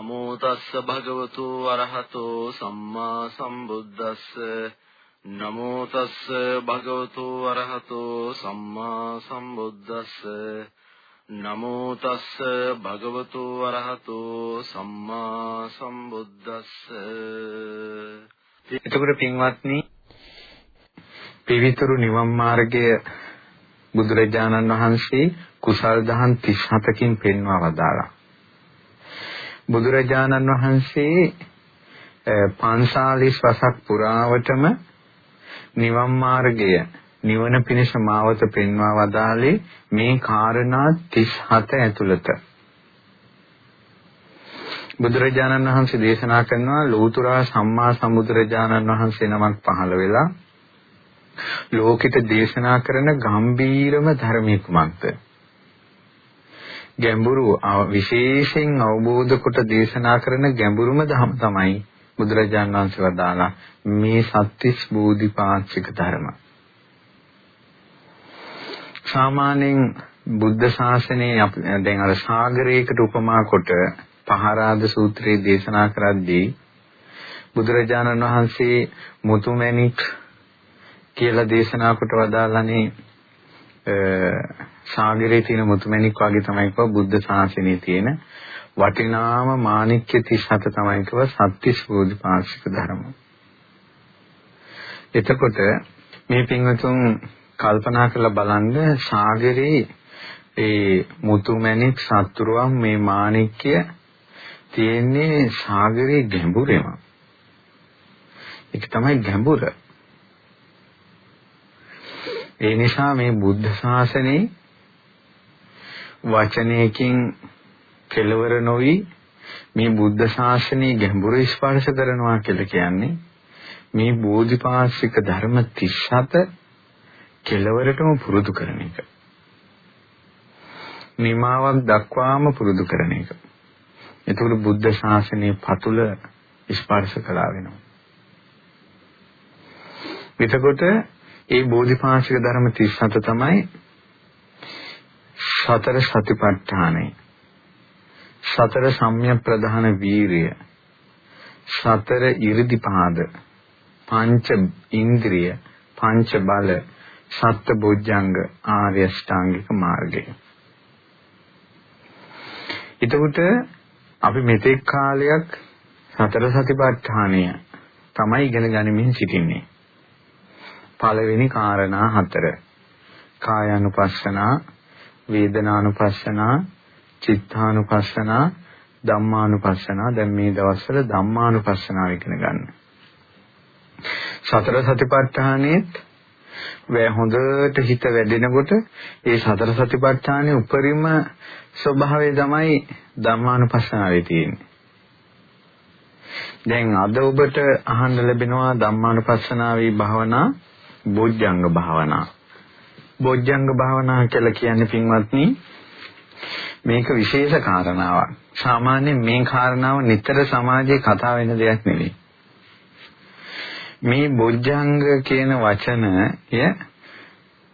නමෝ තස්ස භගවතු අරහතෝ සම්මා සම්බුද්දස්ස. නමෝ තස්ස භගවතු අරහතෝ සම්මා සම්බුද්දස්ස. නමෝ තස්ස භගවතු අරහතෝ සම්මා සම්බුද්දස්ස. එතකොට පින්වත්නි පිවිතුරු නිවන් මාර්ගය බුදුරජාණන් වහන්සේ කුසල් දහම් 37කින් පෙන්වා වදාළා. බුදුරජාණන් වහන්සේ 540 වසක් පුරාවටම නිවන් මාර්ගය නිවන පිණිස මාවත පෙන්වා වදාළේ මේ කාරණා 37 ඇතුළත. බුදුරජාණන් වහන්සේ දේශනා කරනවා ලෝතුරා සම්මා සම්බුදුරජාණන් වහන්සේ නමක් පහළ වෙලා ලෝකිත දේශනා කරන ගම්බීරම ධර්මයේ කුමක්ද? ගැඹුරු විශේෂයෙන් අවබෝධ කොට දේශනා කරන ගැඹුරුම ධම තමයි බුදුරජාණන් වහන්සේ වදාලා මේ සත්‍විස් බෝධිපාක්ෂික ධර්ම. සාමාන්‍යයෙන් බුද්ධ ශාසනයේ දැන් අර සාගරයකට උපමා කොට පහරාද සූත්‍රයේ දේශනා කරද්දී බුදුරජාණන් වහන්සේ මුතුමැණික් කියලා දේශනා කොට වදාළනේ සාගරයේ තියෙන මුතුමැණික් වගේ තමයි කව බුද්ධ ශාසනයේ තියෙන වටිනාම මාණික්‍ය 37 තමයි කව සත්‍තිස් බෝධිපාක්ෂික ධර්ම. එතකොට මේ පින්වතුන් කල්පනා කරලා බලන්න සාගරේ ඒ මුතුමැණික් සතුරුවන් මේ මාණික්‍ය තියෙන්නේ සාගරේ ගැඹුරේම. ඒක තමයි ගැඹුර. ඒ නිසා මේ බුද්ධ ශාසනයේ වචනයකින් කෙලවර නොවි මේ බුද්ධ ශාසනයේ ගැඹුරු ස්පර්ශ කරනවා කියලා කියන්නේ මේ බෝධිපාශික ධර්ම 37 කෙලවරටම පුරුදු කරන එක. නිමාවක් දක්වාම පුරුදු කරන එක. එතකොට බුද්ධ ශාසනයේ පතුල ස්පර්ශ කළා වෙනවා. එතකොට ඒ බෝධිපාශික ධර්ම 37 තමයි සතර සතිපට්ඨානය සතර සම්‍යක් ප්‍රධාන වීරිය සතර 이르දිපාද පංච ඉන්ද්‍රිය පංච බල සත්ත බොජ්ජංග ආර්ය ශ්‍රාංගික මාර්ගය. ඊටුට අපි මෙතෙක් කාලයක් සතර සතිපට්ඨානය තමයි ඉගෙන ගනිමින් සිටින්නේ. පළවෙනි කාරණා හතර කායානුපස්සනා වේදනානුපස්සනා, චිත්තානුපස්සනා, ධම්මානුපස්සනා. දැන් මේ දවස්වල ධම්මානුපස්සනාව ඉගෙන ගන්න. සතර සතිපට්ඨානෙත් වේ හොඳට හිත වැඩෙනකොට ඒ සතර සතිපට්ඨානයේ උපරිම ස්වභාවය තමයි ධම්මානුපස්සනාවේ තියෙන්නේ. දැන් අද ඔබට අහන්න ලැබෙනවා ධම්මානුපස්සනාවේ භාවනා බොජ්ජංග භාවනා. බොජ්ජංග භාවනා කියලා කියන්නේ පින්වත්නි මේක විශේෂ කාරණාවක්. සාමාන්‍යයෙන් මේ කාරණාව නිතර සමාජයේ කතා වෙන දෙයක් නෙවෙයි. මේ බොජ්ජංග කියන වචනය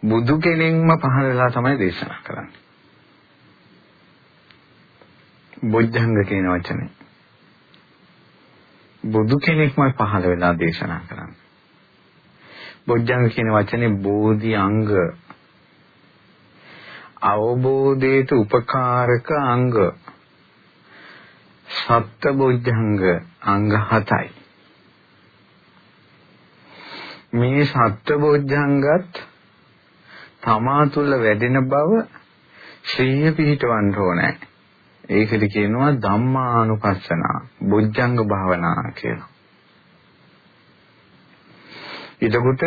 බුදු කෙනෙක්ම පහළ වෙලා තමයි දේශනා කරන්නේ. බොජ්ජංග කියන වචනේ බුදු කෙනෙක්ම පහළ වෙලා දේශනා කරන්නේ. බොජ්ජංග කියන වචනේ බෝධි අංග අවබෝධයට උපකාරක අංග. සත්ත බොජ්ජංග අංග 7යි මේ සත්ත බොජ්ජංගත් තමා තුළ වැඩෙන බව ශ්‍රීය පිහිටවන්න ඕනේ. ඒකද කියනවා ධම්මානුපස්සනා බොජ්ජංග භාවනා කියලා. එතකොට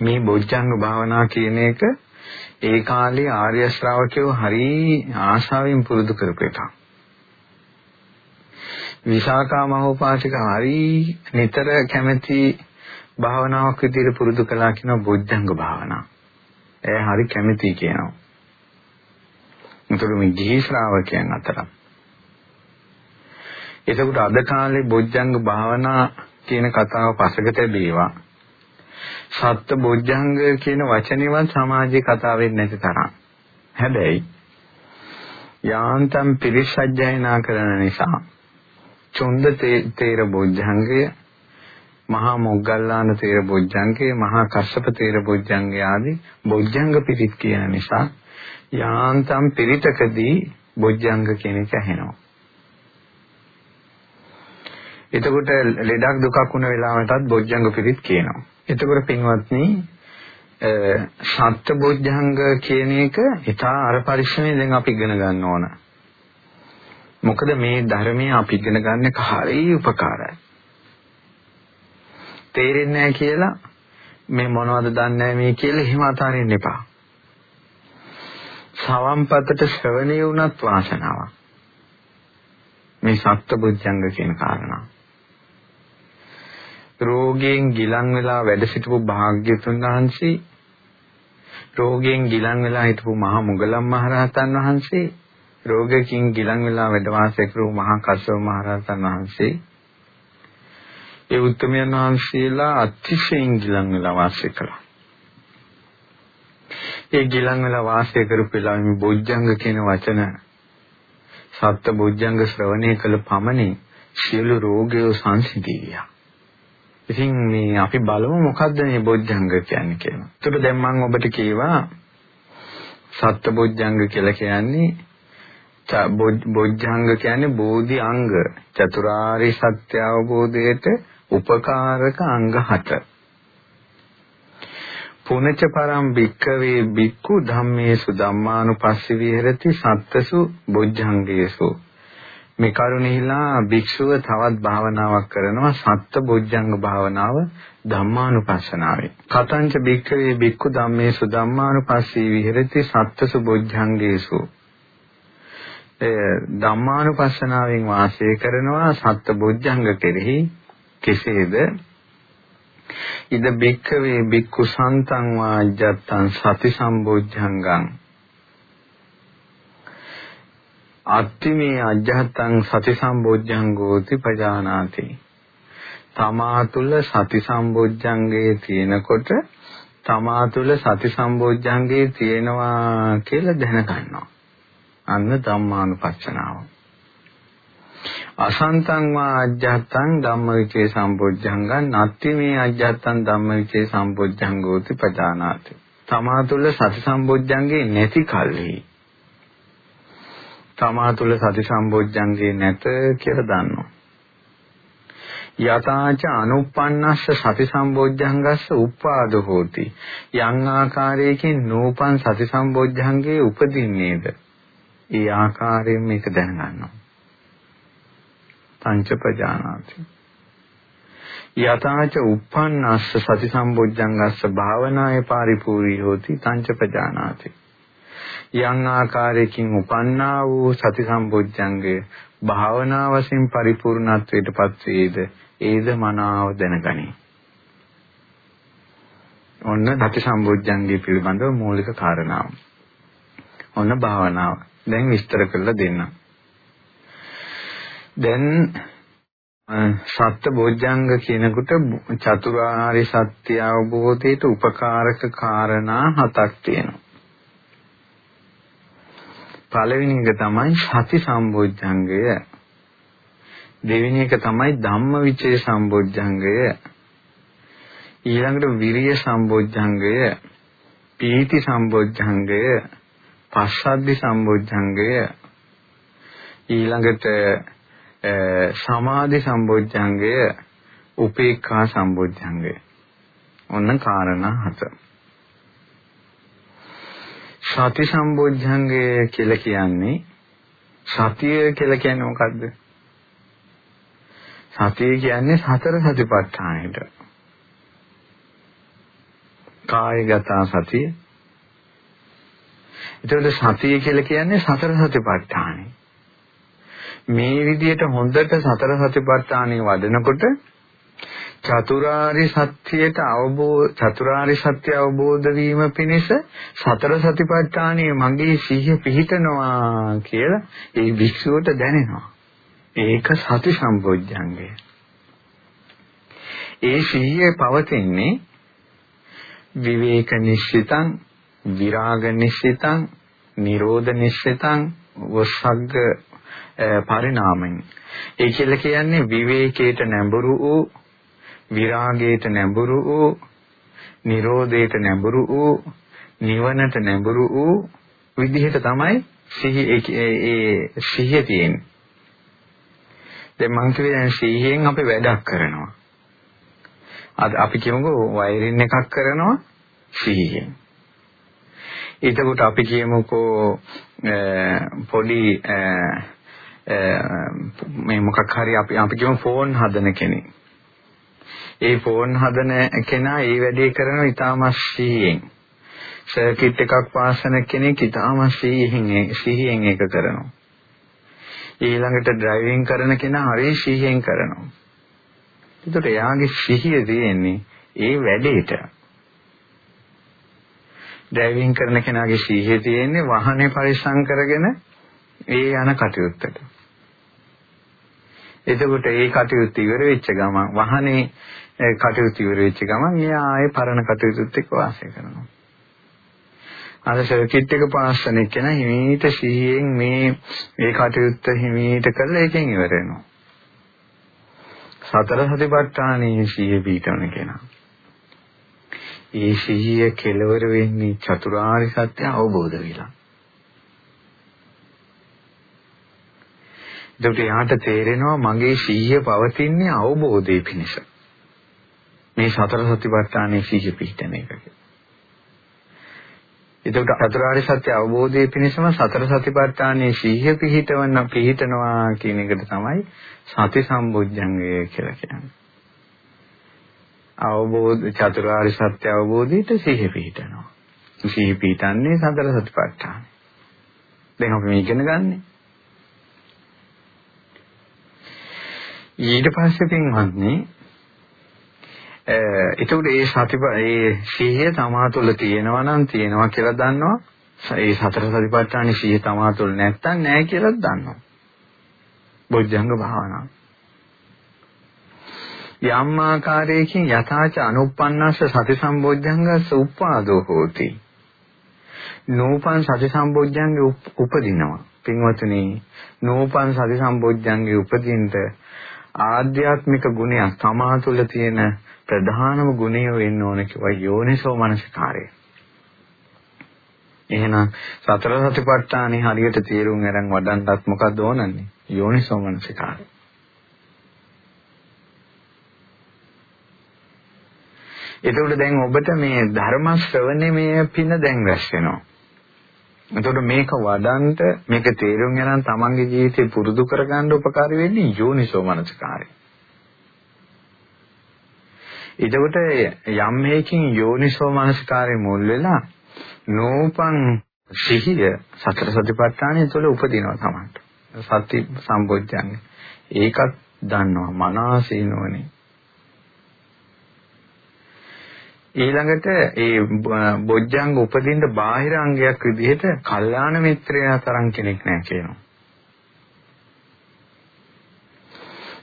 මේ බොජ්ජංග භාවනා කියන එක ඒ කාලේ ආර්ය ශ්‍රාවකයෝ හරි ආශාවෙන් පුරුදු කරපු එකක්. විසාකා මහෝපාසික හරි නිතර කැමැති භාවනාවක් විදිහට පුරුදු කළා කියන බොජ්ජංග භාවනාව. ඒ හරි කැමැති කියනවා. මුතර මේ ගිහි ශ්‍රාවකයන් අතර. එතකොට අද කාලේ බොජ්ජංග භාවනා කියන කතාව පසකට බේවා. සත්‍ය බොජ්ජංග කියන වචනේවත් සමාජයේ කතා වෙන්නේ නැති තරම්. හැබැයි යාන්තම් පිරිසජ්ජයනා කරන නිසා චොන්ද තේර බොජ්ජංගය මහා මොග්ගල්ලාන තේර බොජ්ජංගේ මහා කස්සප තේර බොජ්ජංගේ ආදී බොජ්ජංග පිරිත් කියන නිසා යාන්තම් පිරිතකදී බොජ්ජංග කියන එක ඇහෙනවා. එතකොට ලෙඩක් දුකක් වුණ වෙලාවටත් බොජ්ජංග පිරිත් කියනවා. එතකොට පින්වත්නි සත්‍ය බොජ්ජංග කියන එක ඉතා අර පරිශ්‍රමයෙන් දැන් අපි ඉගෙන ගන්න ඕන. මොකද මේ ධර්මයේ අපි ඉගෙන ගන්න එක හරිය උපකාරයි. තේරෙන්නේ නැහැ කියලා මේ මොනවද දන්නේ මේ කියලා එහෙම අතාරින්න එපා. සවම්පතට ශ්‍රවණය වුණත් වාසනාවක්. මේ සත්බුද්ධංග කියන කාරණා. රෝගයෙන් ගිලන් වෙලා වැඩ සිටපු භාග්‍යතුන් වහන්සේ රෝගයෙන් ගිලන් වෙලා හිටපු මහා මුගලන් මහරහතන් වහන්සේ රෝගකින් ගිලන් වෙලා වැඩ වාසය කරපු මහා කස්සප මහරහතන් වහන්සේ ඒ උත්තමයන් වහන්සේලා අතිශයින් ගිලන් වෙලා වාසය කළා. ඒ ගිලන් වෙලා වාසය කරපු වෙලාවෙ මේ බොජ්ජංග කියන වචන සත්‍ය බොජ්ජංග ශ්‍රවණය කළ පමණින් සියලු රෝගය සංසිඳියා. ඉතින් මේ අපි බලමු මොකද්ද මේ බොජ්ජංග කියන්නේ කියලා. ඒකට දැන් මම ඔබට කියවා සත්‍ය බොජ්ජංග කියලා කියන්නේ බොජ්ජංග කියන්නේ බෝධි අංග චතුරාර්ය සත්‍ය අවබෝධයට උපකාරක අංග 7. පුනච පරම් භික්කවේ භික්ඛු ධම්මේසු ධම්මානුපස්සී විහෙරති සත්තසු බොජ්ජංගේසු මේ කරුණෙහිලා භික්ෂුව තවත් භාවනාවක් කරනවා සත්ත බොජ්ජංග භාවනාව ධම්මානුපස්සනාවේ. කතංච භික්ඛවේ භික්ඛු ධම්මේසු ධම්මානුපස්සී විහෙරති සත්තසු බොජ්ජංගේසු. ධම්මානුපස්සනාවෙන් වාසය කරනවා සත්ත බොජ්ජංග කෙරෙහි කෙසේද? ඉද බික්කවේ බික්කු සන්තං වාජ්ජත්තං සති සම්බොජ්ජංගං. අත්තිමේ අජ්ජත්තං සති සම්බොජ්ජංගෝති පජානාති. තමා තුල සති සම්බොජ්ජංගේ තියෙනකොට තමා තුල සති සම්බොජ්ජංගේ තියෙනවා කියලා දැනගන්නවා. අන්න ධම්මානුපස්සනාව. අසන්තං වා අජ්ජත්තං ධම්මවිචේ සම්පොජ්ජංගං නත්ති මේ අජ්ජත්තං ධම්මවිචේ සම්පොජ්ජංගෝති පජානාති. තමා තුළ සති සම්පොජ්ජංගේ නැති කල්හි තමා තුළ සති සම්පොජ්ජංගේ නැත කියලා දන්නවා. යතාච අනුප්පන්නස්ස සති සම්බොජ්ජංගස්ස උපාද හෝති. යම් ආකාරයකින් නූපන් සති සම්බොජ්ජංගේ උපදින්නේද? ඒ ආකාරයෙන් මේක දැනගන්නවා. තංච ප්‍රජානාති. යතාච uppannස්ස සති සම්බොජ්ජංගස්ස භාවනාය පරිපූර්ණී හෝති තංච ප්‍රජානාති. යම් ආකාරයකින් උපන්නා වූ සති සම්බොජ්ජංගය භාවනා වශයෙන් පරිපූර්ණත්වයටපත් වේද ඒද මනාව දැනගනි. ඔන්න සති සම්බොජ්ජංගය පිළිබඳව මූලික කාරණාව. ඔන්න භාවනාව. දැන් විස්තර කරලා දෙන්නම්. දැන් සත්‍ය බොජ්ජංග කියනකොට චතුරාර්ය සත්‍ය අවබෝධයට උපකාරක කාරණා හතක් තියෙනවා. පළවෙනි එක තමයි සති සම්බොජ්ජංගය. දෙවෙනි එක තමයි ධම්මවිචේ සම්බොජ්ජංගය. ඊළඟට විරිය සම්බොජ්ජංගය, පීති සම්බොජ්ජංගය, පස්සද්ධි සම්බොජ්ජංගය ඊළඟට සමාධි සම්බොජ්ජංගය උපේක්ඛා සම්බොජ්ජංගය ඔන්න කාරණා හත සති සම්බොජ්ජංගය කියලා කියන්නේ සතිය කියලා කියන්නේ මොකද්ද? සතිය කියන්නේ සතර සතිපට්ඨානෙට. කායගත සතිය. එතකොට සතිය කියලා කියන්නේ සතර සතිපට්ඨානෙ. මේ විදිහට හොඳට සතර සතිපට්ඨානෙ වඩනකොට චතුරාර්ය සත්‍යයට අවබෝධ චතුරාර්ය සත්‍ය අවබෝධ වීම පිණිස සතර සතිපට්ඨානයේ මගේ සිහිය පිහිටනවා කියලා ඒ භික්ෂුවට දැනෙනවා. ඒක සති සම්පෝඥංගය. ඒ සිහිය පවතින්නේ විවේක නිශ්චිතං විරාග නිශ්චිතං නිරෝධ නිශ්චිතං වස්සග්ග පරිණාමයෙන් ඒ කියලා කියන්නේ විවේකයට නැඹුරු වූ විරාගයට නැඹුරු වූ නිරෝධයට නැඹුරු වූ නිවනට නැඹුරු වූ විදිහට තමයි සිහි ඒ සිහිය තියෙන්නේ. දැන් මං කිව්වේ දැන් සිහියෙන් අපි වැඩක් කරනවා. අද අපි කියමුකෝ වයරින් එකක් කරනවා සිහියෙන්. එතකොට අපි කියමුකෝ පොඩි මේ මොකක් හරි අපි අපි කියමු ෆෝන් හදන කෙනෙක්. ඒ ෆෝන් හදන කෙනා ඒ වැඩේ කරන ඉතාම සිහියෙන්. සර්කිට් එකක් පාසන කෙනෙක් ඉතාම සිහියෙන් සිහියෙන් ඒක කරනවා. ඊළඟට ඩ්‍රයිවිං කරන කෙනා හරිය සිහියෙන් කරනවා. ඒකට එයාගේ සිහිය තියෙන්නේ ඒ වැඩේට. ඩ්‍රයිවිං කරන කෙනාගේ සිහිය තියෙන්නේ වාහනේ පරිස්සම් කරගෙන ඒ යන කටයුත්තට. එතකොට ඒ කටයුත්ත ඉවර වෙච්ච ගමන් වාහනේ කටයුතු ඉවර වෙච්ච ගමන් එයා ආයේ පරණ කටයුතුත් එක්ක වාසය කරනවා. අර සර්කිට් එක පාස් කරන එක න හිමීට සිහියෙන් මේ මේ කටයුත්ත හිමීට කරලා ඒකෙන් ඉවර වෙනවා. සතර සතිපට්ඨානයේ සිහිය පිටවන කෙනා. ඒ සිහිය කෙලවර වෙන්නේ චතුරාර්ය සත්‍ය අවබෝධ වෙලා. එතකොට යාට තේරෙනවා මගේ සිහිය පවතින්නේ අවබෝධයේ පිණිස. මේ සතර සතිපට්ඨානයේ සිහිය පිහිටන එක. එතකොට චතුරාර්ය සත්‍ය අවබෝධයේ පිණිසම සතර සතිපට්ඨානයේ සිහිය පිහිටවන පිහිටනවා කියන එකට තමයි සති සම්බොජ්ජංගය කියලා කියන්නේ. අවබෝධ චතුරාර්ය සත්‍ය අවබෝධයට සිහිය පිහිටනවා. සිහිය පිහිටන්නේ සතර සතිපට්ඨාන. දැන් අපි මේ ඉගෙන ගන්නේ. ඊට පස්සේ පින්වත්නි එතකොට ඒ සතිප ඒ සිහිය තමා තුළ තියෙනවා නම් තියෙනවා කියලා දන්නවා. ඒ සතර සතිපට්ඨාන සිහිය තමා තුළ නැත්තම් නැහැ කියලා දන්නවා. බොජ්ජංග භාවනාව. යම් ආකාරයකින් යථාච අනුප්පන්නස්ස සති සම්බොජ්ජංගස්ස උප්පාදෝ හෝති. නූපන් සති සම්බොජ්ජංගේ උපදිනවා. පින්වතුනි නූපන් සති සම්බොජ්ජංගේ උපදින්නට ආධ්‍යාත්මික ගුණයක් තමා තුළ තියෙන ප්‍රධානම ගුණය වෙන්න ඕන කිව්වා යෝනිසෝ මනසිකාරය. එහෙනම් සතර සතිපට්ඨානෙ හරියට තේරුම් අරන් වඩන්නත් මොකක්ද ඕනන්නේ? යෝනිසෝ මනසිකාරය. එතකොට දැන් ඔබට මේ ධර්ම ශ්‍රවණයේ පින දැන් රැස් වෙනවා. එතකොට මේක වඩන්ට මේක තේරුම් ගන්න තමන්ගේ ජීවිතේ පුරුදු කරගන්න උපකාරී වෙන්නේ යෝනිසෝ මනසිකාරය. එතකොට යම් මේකින් යෝනිසෝ මනසිකාරයේ මුල් වෙලා නෝපං සිහිය සතර සතිපට්ඨානය තුළ උපදිනවා තමයි. සති සම්බොජ්ජංගේ. ඒකත් දන්නවා මනසේනෝනේ. ඊළඟට ඒ බොජ්ජංග උපදින්න බාහිර අංගයක් විදිහට කල්යාණ මිත්‍රයා තරම් කෙනෙක් නැහැ කියනවා.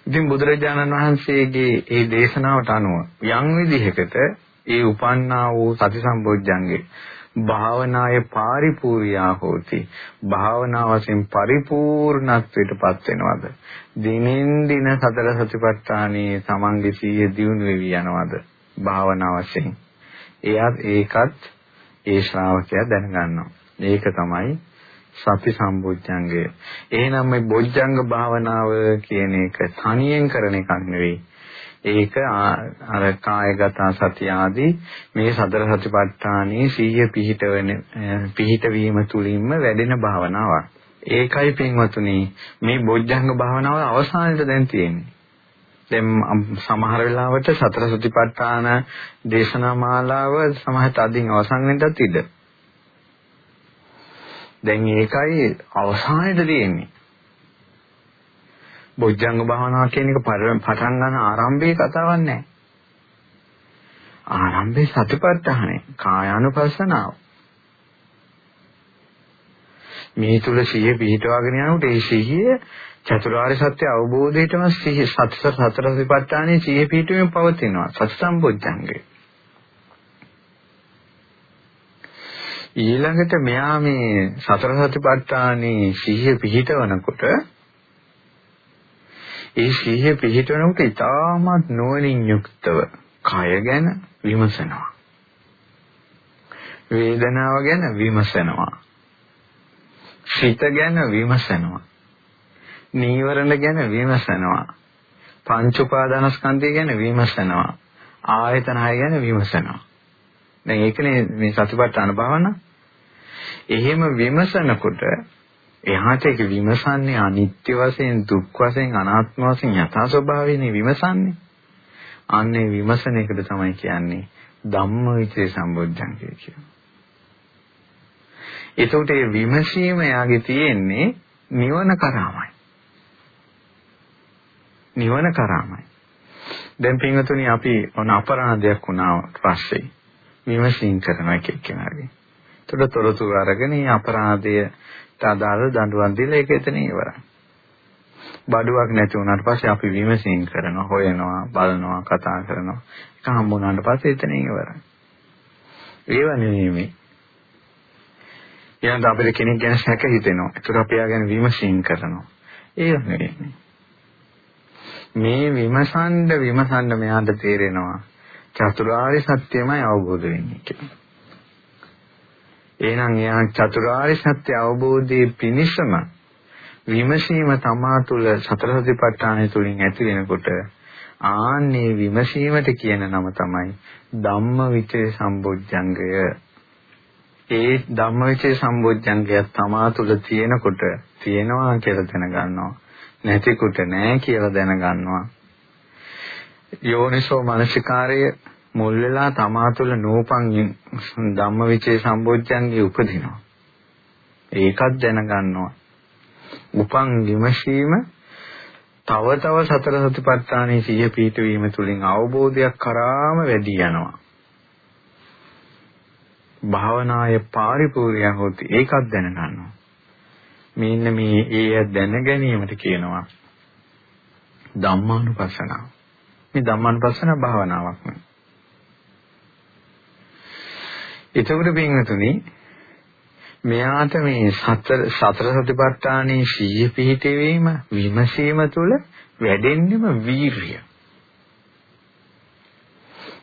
ඉතින් බුදුරජාණන් වහන්සේගේ ඒ දේශනාවට අනුව යම් විදිහකට ඒ උපන්නා වූ සති සම්බොජ්ජංගේ භාවනායේ පාරිපූර්ණා හෝති. භාවනා වශයෙන් පරිපූර්ණත්වයට පත් වෙනවද? දිනෙන් දින සතර සතිපට්ඨානයේ තමන්ගේ සීය දියුණු වෙවි යනවද? භාවනා වශයෙන්. එයත් ඒකත් ඒ ශ්‍රාවකයා දැනගන්නවා ඒක තමයි සති සම්බොජ්ජංගය. එහෙනම් මේ බොජ්ජංග භාවනාව කියන එක තනියෙන් කරන එකක් නෙවෙයි. ඒක අර කායගත සතිය ආදී මේ සතර සතිපට්ඨානයේ සීය පිහිටවෙන පිහිටවීම තුලින්ම වැඩෙන භාවනාවක්. ඒකයි පින්වතුනි මේ බොජ්ජංග භාවනාව අවසානයේ දැන් තියෙන්නේ. දැන් සමහර වෙලාවට සතර සතිපට්ඨාන දේශනා මාලාව සමහරට අදින් අවසන් වෙන්නත් ඉඩ. දැන් ඒකයි අවසානයේද තියෙන්නේ. බොජ්ජංග භාවනාව කියන එක පටන් ගන්න ආරම්භයේ කතාවක් නැහැ. ආරම්භයේ සතිපට්ඨානේ කායානුපස්සනාව. මේ තුල සිහිය පිහිටවාගෙන යනකොට ඒ සිහිය චතුරාර්ය සත්‍ය අවබෝධයටම සිහිය සතර සතර සතිපට්ඨානේ සිහිය පිහිටුවෙන් පවතිනවා. සති සම්බොජ්ජංගේ. ඊළඟට මෙයා මේ සතර සතිපට්ඨානේ සිහිය පිහිටවනකොට ඒ සිහිය පිහිටවනකොට ඊටමත් නොවනින් යුක්තව කය ගැන විමසනවා. වේදනාව ගැන විමසනවා. සිත ගැන විමසනවා. නීවරණ ගැන විමසනවා. පංච උපාදානස්කන්ධය ගැන විමසනවා. ආයතන හය ගැන විමසනවා. දැන් ඒකනේ මේ සතිපට්ඨාන භාවනා. එහෙම විමසනකොට එහාට ඒක විමසන්නේ අනිත්‍ය වශයෙන් දුක් වශයෙන් අනාත්ම වශයෙන් යථා ස්වභාවයනේ විමසන්නේ. අන්නේ විමසන එකට තමයි කියන්නේ ධම්මවිචේ සම්බොධ්‍යංගය කියලා. එතකොට මේ විමසීම යාගේ තියෙන්නේ නිවන කරාමයි. නිවන කරාමයි. දැන් පින්වතුනි අපි ඔන අපරාධයක් වුණා පස්සේ විමසීම් කරන එක එක්කෙනාගේ. එතකොට තොරතුරු අරගෙන මේ අපරාධයට අදාළ දඬුවම් දීලා ඒක එතන ඉවරයි. බඩුවක් නැති වුණාට පස්සේ අපි විමසීම් කරනවා, හොයනවා, බලනවා, කතා කරනවා. ඒක හම්බුනාට පස්සේ එතන ඉවරයි. ඒව නෙමෙයි ඊළඟට අපිට කෙනෙක් ගැන සැක හිතෙනවා. ඒතර අපි යා ගැන විමසීම් කරනවා. ඒක නෙවෙයි. මේ විමසන්න විමසන්න මෙයාට තේරෙනවා චතුරාර්ය සත්‍යමයි අවබෝධ වෙන්නේ කියලා. එහෙනම් එයා චතුරාර්ය සත්‍ය අවබෝධයේ පිණිසම විමසීම තමා තුළ සතර සතිපට්ඨානය තුළින් ඇති වෙනකොට ආන්නේ විමසීමට කියන නම තමයි ධම්මවිචේ සම්බොජ්ජංගය ඒ ධම්මවිචේ සම්බොජ්ජංගය තමා තුළ තියෙනකොට තියෙනවා කියලා දැනගන්නවා. නැතිකොට නැහැ කියලා දැනගන්නවා. යෝනිසෝ මනසිකාරය මුල් වෙලා තමා තුළ නූපන් ධම්මවිචේ සම්බොජ්ජංගේ උපදිනවා. ඒකත් දැනගන්නවා. උපන් විමසීම තව තව සතර සතිපට්ඨානයේ සිය පීඨවීම තුළින් අවබෝධයක් කරාම වැඩි යනවා. භාවනාය පාරිපූර්ණය හොති ඒකත් දැනගන්නවා. මෙන්න මේ ඒ දැන ගැනීමට කියනවා ධම්මානුපස්සනාව. මේ ධම්මානුපස්සන භාවනාවක් නෙවෙයි. එතකොට පින්වතුනි මෙයාට මේ සතර සතර සතිපට්ඨානයේ සීය පිහිටවීම විමසීම තුළ වැඩෙන්නම වීරිය.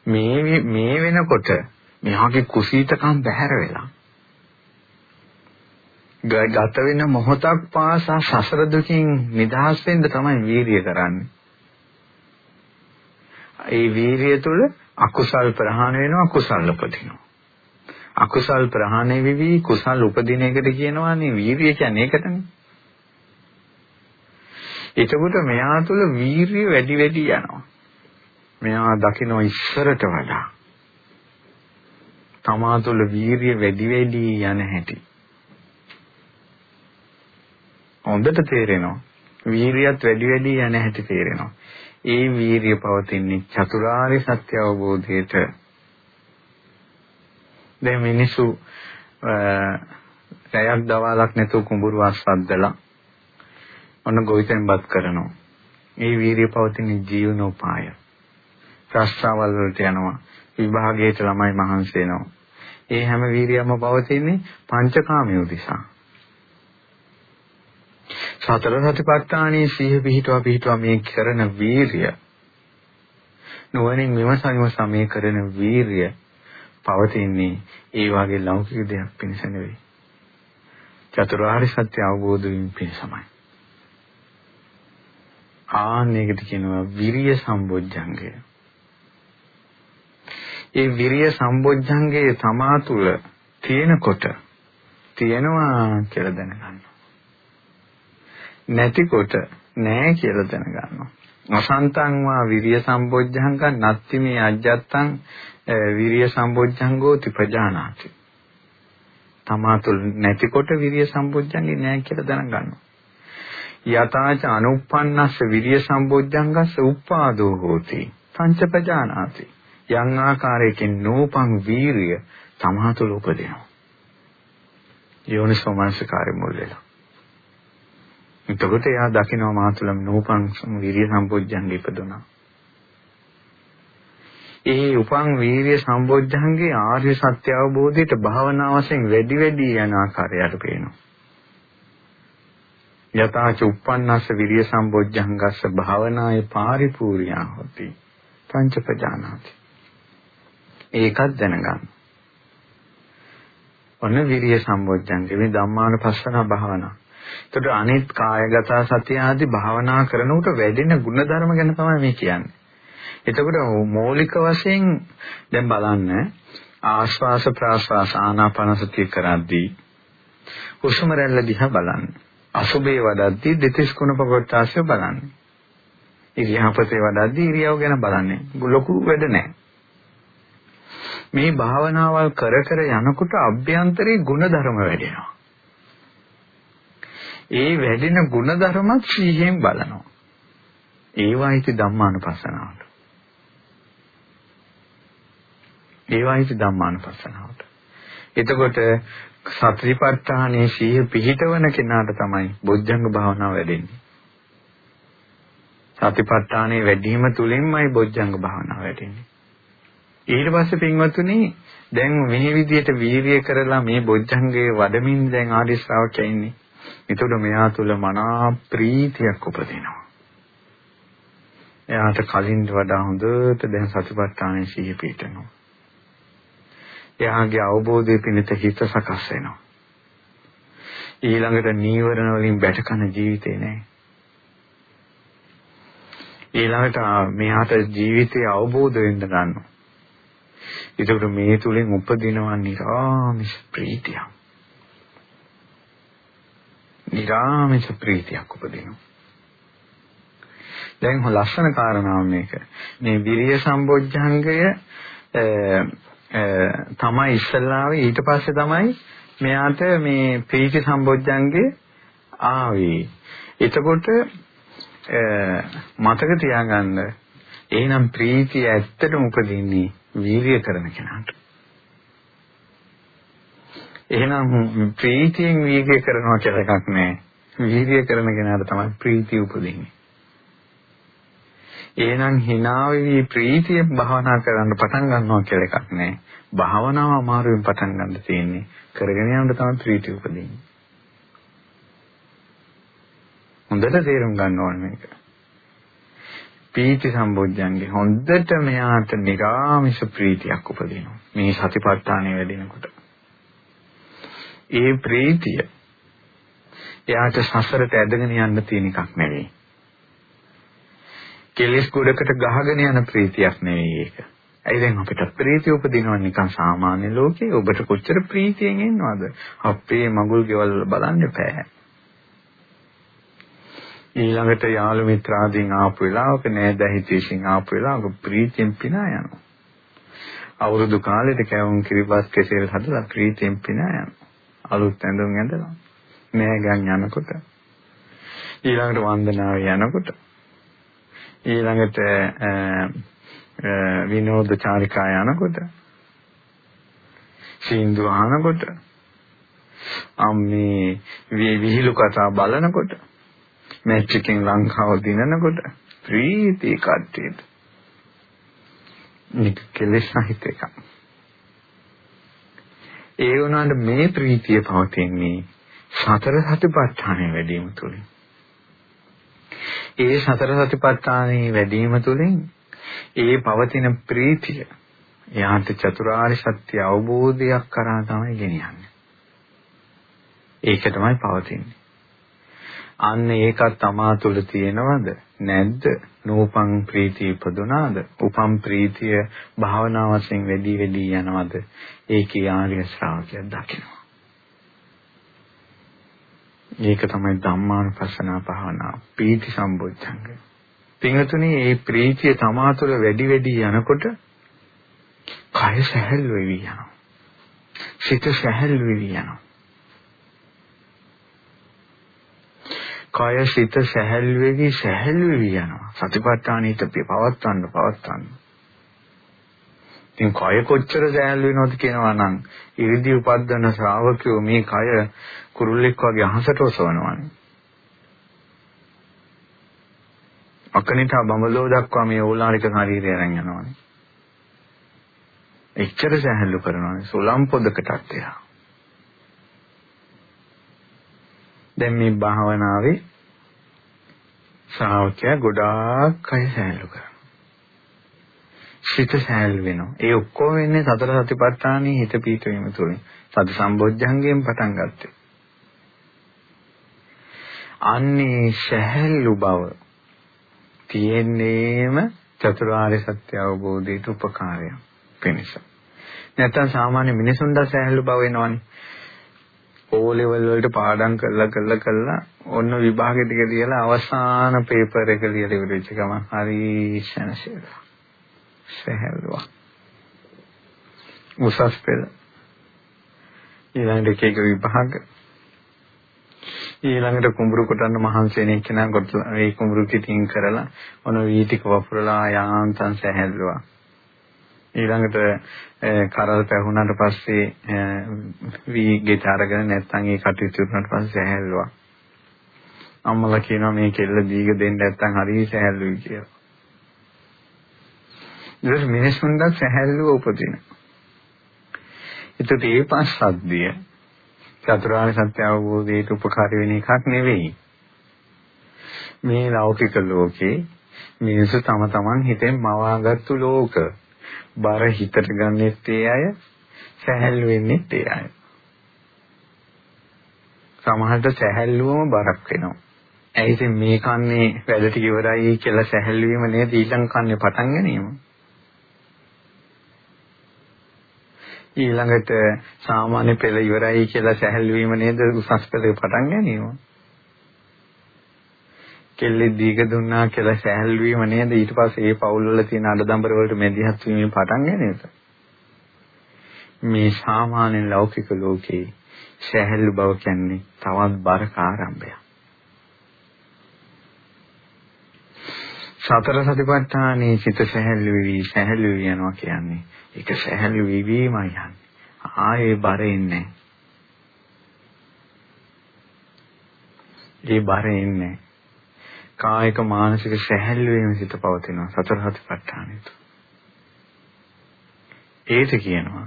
මේ මේ වෙනකොට මෙහාගේ කුසීතකම් බැහැර වෙලා ගත වෙන මොහොතක් පාසා සසර දුකින් නිදහස් වෙන්න තමයි වීරිය කරන්නේ. ඒ වීරිය තුළ අකුසල් ප්‍රහාණය වෙනවා කුසල් උපදිනවා. අකුසල් ප්‍රහාණය වෙවි කුසල් උපදින එකට කියනවානේ වීරිය කියන්නේ ඒකටනේ. එතකොට මෙයා තුළ වීරිය වැඩි වැඩි යනවා. මෙයා දකින්න ඉස්සරට වඩා තමා තුළ වීරිය වැඩි වෙලී යන හැටි. හොඳට තේරෙනවා. වීරියත් වැඩි වැඩි යන හැටි තේරෙනවා. ඒ වීරිය පවතින්නේ චතුරාර්ය සත්‍ය අවබෝධයට. දැන් මිනිසු රැයක් දවාලක් නැතුව කුඹුරු අස්වද්දලා ඔන්න ගොවිතැන්පත් කරනවා. ඒ වීරිය පවතින ජීවනෝපාය. රස්සාවල් වලට යනවා. විභාගයට ළමයි මහන්සි වෙනවා. ඒ හැම වීරියම පවතින්නේ පංචකාමිය උදෙසා. සතර සතිපට්ඨානයේ සිහ පිහිටුවා පිහිටුවා මේ කරන වීරිය නුවණින් විමසීම සමේ කරන වීරිය පවතින්නේ ඒ වාගේ ලෞකික දෙයක් පිණිස නෙවෙයි. චතුරාර්ය සත්‍ය අවබෝධ වීම පිණිසමයි. ආන්නයකට කියනවා විරිය සම්බොජ්ජංගය. ඒ විරිය සම්බොජ්ජංගයේ තමා තුල තියෙනකොට තියෙනවා කියලා දැනගන්නවා. නැතිකොට නෑ කියලා දැනගන්නවා. අසන්තං වා විරිය සම්බොජ්ජංගං නත්ති මේ අජ්ජත්තං විරිය සම්බොජ්ජංගෝ තිපජානාති. තමා තුල නැතිකොට විරිය සම්බොජ්ජංගේ නෑ කියලා දැනගන්නවා. යතාච අනුප්පන්නස්ස විරිය සම්බොජ්ජංගස්ස උප්පාදෝ හෝති. පංචපජානාති. යම් ආකාරයකින් නූපං වීරිය තමා තුළ උපදිනවා. යෝනිසෝ මනසකාරය මුල් වෙලා. එතකොට එයා දකිනවා මා තුළ නූපං වීරිය සම්පෝඥං ඉපදුනා. ඒ උපං වීර්ය සම්බොජ්ජංගේ ආර්ය සත්‍ය අවබෝධයට භාවනා වශයෙන් වැඩි වැඩි යන ආකාරයට පේනවා. යතාච uppannassa විරිය සම්බොජ්ජංගස්ස භාවනාය පාරිපූර්ණා හොති. පංච ප්‍රජානාති. ඒකත් දැනගන්න. ඔන්න විරිය සම්බොජ්ජංගේ මේ ධම්මානුපස්සන භාවනා. ඒතකොට අනිත් කායගත සතිය ආදී භාවනා කරන උට වැඩෙන ಗುಣධර්ම ගැන තමයි මේ කියන්නේ. එතකොට මৌলিক වශයෙන් දැන් බලන්න ආශ්වාස ප්‍රාශ්වාස ආනාපාන සතිය කරද්දී හුස්ම රැල්ල දිහා බලන්න. අසුබේ වඩද්දී දෙතිස් කුණ පකොට්ටාසිය බලන්න. ඉරියාපතේ වඩද්දී ඉරියව ගැන බලන්නේ. ලොකු වැඩ නැහැ. මේ භාවනාවල් කර කර යනකොට අභ්‍යන්තරේ ಗುಣධර්ම වැඩෙනවා. ඒ වැඩෙන ಗುಣධර්මත් සීයෙන් බලනවා. ඒවායිති ධම්මානුපස්සනාවට. ඒවායිති ධම්මානුපස්සනාවට. එතකොට සතිපට්ඨානයේ සීය පිහිටවන කෙනාට තමයි බොජ්ජංග භාවනාව වැඩෙන්නේ. සතිපට්ඨානයේ වැඩිම තුලින්මයි බොජ්ජංග භාවනාව වැඩෙන්නේ. ඊට පස්සේ පින්වත්තුනි දැන් මේ විදිහට වීර්ය කරලා මේ බොජ්ජංගේ වඩමින් දැන් ආදි ශ්‍රාවකයා ඉන්නේ. ඒතකොට මෙයා තුල මනා ප්‍රීතියක් උපදිනවා. එයාට කලින් වඩා හොඳට දැන් සතිපට්ඨානයේ සිහි පිටනවා. එයාගේ අවබෝධය පිණිස හිත සකස් වෙනවා. ඊළඟට නීවරණ වලින් බැටකන ජීවිතේ නෑ. ඊළඟට මෙයාට ජීවිතය අවබෝධ වෙන්න ගන්නවා. ඒකට මේ තුලින් උපදිනවා නිරාමිෂ ප්‍රීතියක්. නිරාමිෂ ප්‍රීතියක් උපදිනවා. දැන් ලස්සන කාරණාව මේක. මේ විරිය සම්බොජ්ජංගය තමයි ඉස්සල්ලාවේ ඊට පස්සේ තමයි මෙයාට මේ ප්‍රීති සම්බොජ්ජංගේ ආවේ. එතකොට මතක තියාගන්න එහෙනම් ප්‍රීතිය ඇත්තටම උපදින්නේ වීර්ය කරන කෙනාට. එහෙනම් ප්‍රීතියෙන් වීර්ය කරනවා කියලා එකක් නැහැ. වීර්ය කරන කෙනාට තමයි ප්‍රීතිය උපදින්නේ. එහෙනම් hina වෙවි ප්‍රීතිය භාවනා කරන්න පටන් ගන්නවා කියලා එකක් නැහැ. භාවනාව අමාරුවෙන් පටන් ගන්න තියෙන්නේ. කරගෙන යනකොට තමයි ප්‍රීතිය උපදින්නේ. හොඳට තේරුම් ගන්න ඕනේ මේක. පීති සම්බොජ්ජංගේ හොඳට මෙයාට නිරාමිෂ ප්‍රීතියක් උපදිනවා. මේ සතිපට්ඨානය වැඩිනකොට. ඒ ප්‍රීතිය එයාට සසරට ඇදගෙන යන්න තියෙන එකක් නෙවෙයි. කෙලෙස් ගොඩකට ගහගෙන යන ප්‍රීතියක් නෙවෙයි ඒක. ඇයි දැන් අපිට ප්‍රීතිය උපදිනවා නිකන් සාමාන්‍ය ලෝකේ ඔබට කොච්චර ප්‍රීතියෙන් ඉන්නවද? අපේ මගුල් ගෙවල් බලන්න එපා. ඊළඟට යාළු මිත්‍රාදීන් ආපු වෙලාවක නෑද හිතේසින් ආපු වෙලාවක ප්‍රීතියෙන් පිනා යනවා. අවුරුදු කාලෙට කැවුම් කිරිබත් කෙසෙල් හදලා ප්‍රීතියෙන් පිනා යනවා. අලුත් ඇඳුම් ඇඳලා නෑ ගන් යනකොට. ඊළඟට වන්දනාව යනකොට. ඊළඟට විනෝද චාරිකා යනකොට. සින්දු අහනකොට. අම්මේ විහිළු කතා බලනකොට. මැච් එකෙන් ලංකාව දිනනකොට ප්‍රීති කට්ටියට නික කෙලෙස් සහිත එකක් ඒ වුණාට මේ ප්‍රීතිය පවතින්නේ සතර සතිපට්ඨානය වැඩිම තුලින් ඒ සතර සතිපට්ඨානයේ වැඩිම තුලින් ඒ පවතින ප්‍රීතිය එයාට චතුරාර්ය සත්‍ය අවබෝධයක් කරා තමයි ගෙනියන්නේ. ඒක තමයි පවතින්නේ. අන්න ඒකත් තමා තුළ තියෙනවද නැද්ද? නූපං ප්‍රීතිය ඉපදුනාද? උපම් ප්‍රීතිය භාවනා වශයෙන් වැඩි වැඩි යනවද? ඒකේ ආර්ය ශ්‍රාවකයා දකිනවා. ඒක තමයි ධම්මානුපස්සනා භාවනාව. පීති සම්බොච්චංග. පින්වතුනි මේ ප්‍රීතිය තමා තුළ වැඩි වැඩි යනකොට කය සැහැල්ලු වෙවි යනවා. සිත සැහැල්ලු වෙවි යනවා. කය සිත සැහැල්ලු වෙවි සැහැල්ලු වෙවි යනවා. සතිපට්ඨානෙට පවත්වන්න පවත්වන්න. ඉතින් කය කොච්චර සැහැල්ලු වෙනවද කියනවා නම් ඉරිදි උපද්දන ශ්‍රාවකයෝ මේ කය කුරුල්ලෙක් වගේ අහසට ඔසවනවානේ. අකනිටා බඹලෝ දක්වා මේ ඕලාරික ශරීරය අරන් යනවානේ. එච්චර සැහැල්ලු කරනවානේ සුලම් පොදකටත් එහා. දැන් මේ භාවනාවේ ශ්‍රාවකයා ගොඩාක් අය සැහැල්ලු කරනවා. සිත සැහැල්ලු වෙනවා. ඒ ඔක්කොම වෙන්නේ සතර සතිපට්ඨානයේ හිත පීඨවීම තුළින්. සති සම්බොජ්ජංගයෙන් පටන් ගත්තේ. අන්නේ සැහැල්ලු බව තියෙන්නේම චතුරාර්ය සත්‍ය අවබෝධයට උපකාරයක් වෙනස. නැත්තම් සාමාන්‍ය මිනිසුන්ට සැහැල්ලු බව වෙනවනේ. ඕ ලෙවල් වලට පාඩම් කරලා කරලා කරලා ඔන්න විභාගෙ ටික ලියලා අවසාන පේපර් එක ලියලා ඉවරෙච්ච ගමන් හරි ශනසෙලා. සැහැල්ලුවක්. උසස් පෙළ. ඊළඟට එක එක විභාග ඊළඟට කුඹුරු කොටන්න මහන්සි වෙන කෙනා කොට ඒ කුඹුරු කිටින් කරලා මොන වීතික වපුරලා යාන්තම් සැහැල්ලුවා. ඊළඟට කරල් පැහුණාට පස්සේ වී ගෙට අරගෙන නැත්තම් ඒ කටයුතු කරනාට පස්සේ සැහැල්ලුවා. අම්මලා කියනවා මේ කෙල්ල දීග දෙන්න නැත්තම් හරි සැහැල්ලුයි කියලා. ඊට මිනිස්සුන්ට සැහැල්ලුව උපදින. ඒත් ඒ පස්සද්ධිය චතුරාර්ය සත්‍ය අවබෝධයට උපකාරී වෙන එකක් නෙවෙයි. මේ ලෞකික ලෝකේ මිනිස්සු තම තමන් හිතෙන් මවාගත්තු ලෝක. බර හිතට ගන්නෙත් ඒ අය, සැහැල්ලු වෙන්නෙත් ඒ අය. සමහරට සැහැල්ලුවම බරක් වෙනවා. ඇයි ඉතින් මේ කන්නේ වැඩ ටික ඉවරයි කියලා සැහැල්ලු වීම නේද ඊළඟ කන්නේ පටන් ගැනීම. ඊළඟට සාමාන්‍ය පෙළ ඉවරයි කියලා සැහැල්ලු වීම නේද උසස් පෙළ පටන් ගැනීම. කෙල්ලේ දීග දුන්නා කියලා සැහැල්ලු වීම නේද ඊට පස්සේ ඒ පවුල් වල තියෙන අඩදම්බර වලට මෙදිහත් වීමෙන් පටන් ගැනීම. මේ සාමාන්‍ය ලෞකික ලෝකේ සැහැල්ලු බව කියන්නේ තවත් බරක ආරම්භයක්. සතර සතිපට්ඨානයේ සිත සැහැල්ලු වෙවි සැහැල්ලු වෙනවා කියන්නේ ඒක සැහැල්ලු වෙවීමයි යන්නේ. ආයේ බර ඉන්නේ. ඒ බර ඉන්නේ. කායික මානසික සැහැල්ලු වීම සිත පවතිනවා සතර සතිපට්ඨානෙට. ඒක කියනවා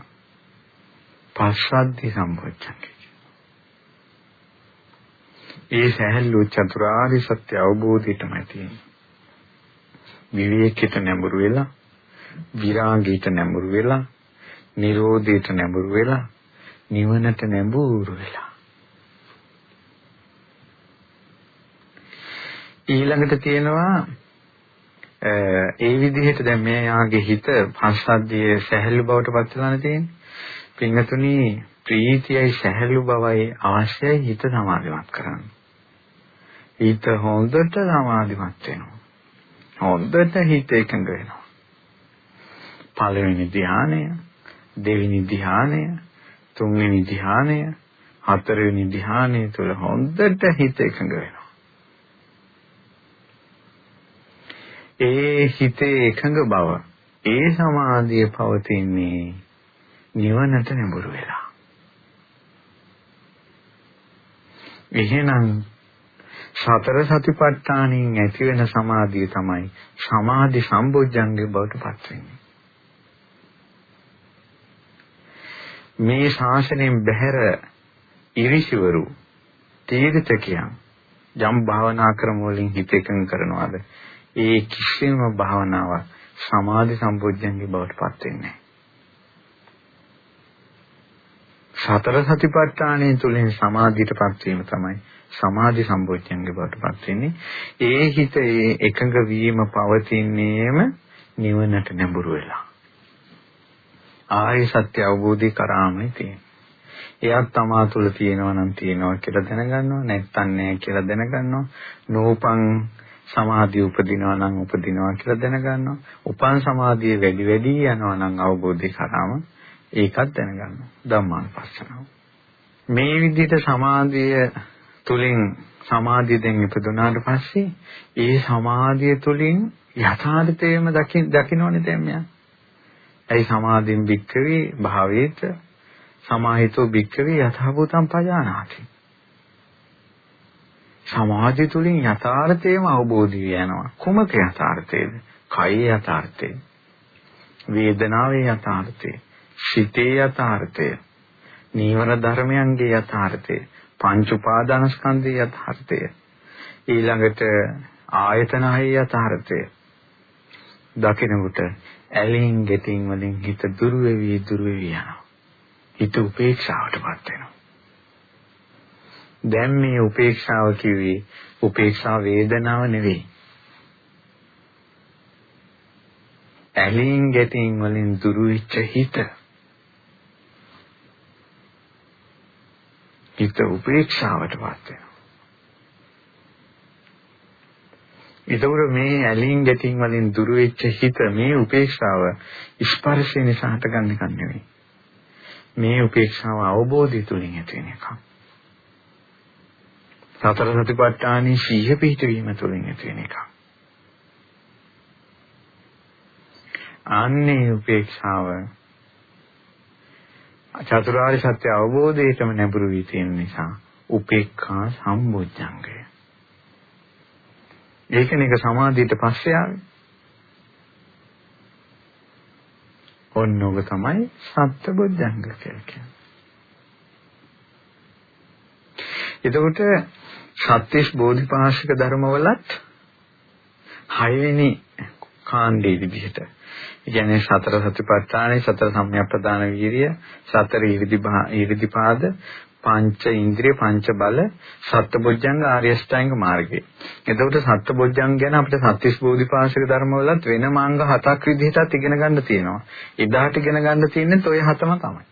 පස්සද්ධි සම්පෝච්ඡංගය. ඒ සැහැල්ලු චතුරාර්ය සත්‍ය අවබෝධයටමයි තියෙන්නේ. විවේකයට නැඹුරු වෙලා විරාගයට නැඹුරු වෙලා නිරෝධයට නැඹුරු වෙලා නිවනට නැඹුරු වෙලා ඊළඟට තියෙනවා ඒ විදිහට දැන් මේ යාගේ හිත පස්සද්ධියේ සැහැල්ලු බවට පත් වෙලානේ තියෙන්නේ පින්නතුනි ප්‍රීතියයි සැහැල්ලු බවයි අවශ්‍යයි හිත සමාධිමත් කරන්න හිත හොඳට සමාධිමත් වෙනවා හොඳට හිත එකඟ වෙනවා. පළවෙනි ධානය, දෙවෙනි ධානය, තුන්වෙනි ධානය, හතරවෙනි ධානය තුල හොඳට හිත එකඟ වෙනවා. ඒ හිතේ එකඟ බව, ඒ සමාධිය පවතින්නේ නිවනට නැඹුරු වෙලා. එහෙනම් සතර සතිපට්ඨානින් ඇති වෙන සමාධිය තමයි සමාධි සම්බොජ්ජංගේ බවට පත් වෙන්නේ. මේ ශාසනයෙන් බැහැර ඉරිසිවරු තීර්ථකයන් යම් භාවනා ක්‍රම වලින් හිත එකඟ කරනවාද ඒ කිසිම භාවනාවක් සමාධි සම්බොජ්ජංගේ බවට පත් වෙන්නේ නැහැ. සතර සතිපට්ඨානයේ තුලින් සමාධියටපත් වීම තමයි සමාධි සම්පෝච්ඡංගේ බවටපත් වෙන්නේ. ඒ හිත ඒ එකඟ වීම පවතින්නේම නිවනට නැඹුරු වෙලා. ආර්ය සත්‍ය අවබෝධය කරාමයි තියෙන්නේ. එයක් තමා තුළ තියෙනවා නම් තියෙනවා කියලා දැනගන්නවා නැත්නම් නැහැ කියලා දැනගන්නවා නූපං සමාධිය උපදිනවා නම් උපදිනවා කියලා දැනගන්නවා උපන් සමාධිය වැඩි වැඩි යනවා නම් අවබෝධය කරාම ඒකත් දැනගන්නවා ධම්මානුපස්සනාව මේ විදිහට සමාධිය තුලින් සමාධිය දැන් ඉපදුනාට පස්සේ ඒ සමාධිය තුලින් යථාර්ථයම දකින් දකින්නෝනේ දැන් මෙයා. ඒ සමාධින් වික්කවේ භාවේත සමාහිතෝ වික්කවේ යථාභූතං පජානාති. සමාධිය තුලින් යථාර්ථයම අවබෝධය වෙනවා. කුමක යථාර්ථයද? කය යථාර්ථය. වේදනාවේ යථාර්ථය. සිතේ යථාර්ථය, නීවර ධර්මයන්ගේ යථාර්ථය, පංච උපාදානස්කන්ධයේ යථාර්ථය, ඊළඟට ආයතන හයේ යථාර්ථය. දකිනකොට ඇලෙන් ගෙටින් වලින් හිත දුර වෙවි දුර වෙවි යනවා. හිත උපේක්ෂාවටපත් වෙනවා. දැන් මේ උපේක්ෂාව කිව්වේ උපේක්ෂා වේදනාව නෙවෙයි. ඇලීම් ගැටීම් වලින් දුරු වෙච්ච හිත. හිත උපේක්ෂාවටපත් වෙනවා. ඒතකොට මේ ඇලීම් ගැටීම් වලින් දුරු වෙච්ච හිත මේ උපේක්ෂාව ස්පර්ශය නිසා හටගන්න එකක් නෙවෙයි. මේ උපේක්ෂාව අවබෝධය තුලින් ඇති වෙන එකක්. සතර සතිපට්ඨානයේ සීහ පිහිටවීම තුළින් ඇති වෙන එකක්. අන්නේ උපේක්ෂාව චතුරාර්ය සත්‍ය අවබෝධයටම නැඹුරු වී තියෙන නිසා උපේක්ඛා සම්බොජ්ජංගය. ඒකනේක සමාධියට පස්සේ ආවේ. ඔන්නෝග තමයි සත්‍ය බොජ්ජංග කියලා කියන්නේ. එතකොට සත්‍විස් බෝධිපාශික ධර්මවලත් හයවෙනි කාණ්ඩයේ විදිහට. ඒ කියන්නේ සතර සතිපට්ඨානයි සතර සම්‍යක්ප්‍රදාන වීර්ය, සතර ඊරිදිපාද, පංච ඉන්ද්‍රිය, පංච බල, සත්බොජ්ජංග ආර්ය ශ්‍රැංග මාර්ගය. එතකොට සත්බොජ්ජංග ගැන අපිට සත්‍විස් බෝධිපාශික ධර්මවලත් වෙනම අංග හතක් විදිහටත් ඉගෙන ගන්න තියෙනවා. එදාට ඉගෙන ගන්න තියෙන්නේ ඔය හතම තමයි.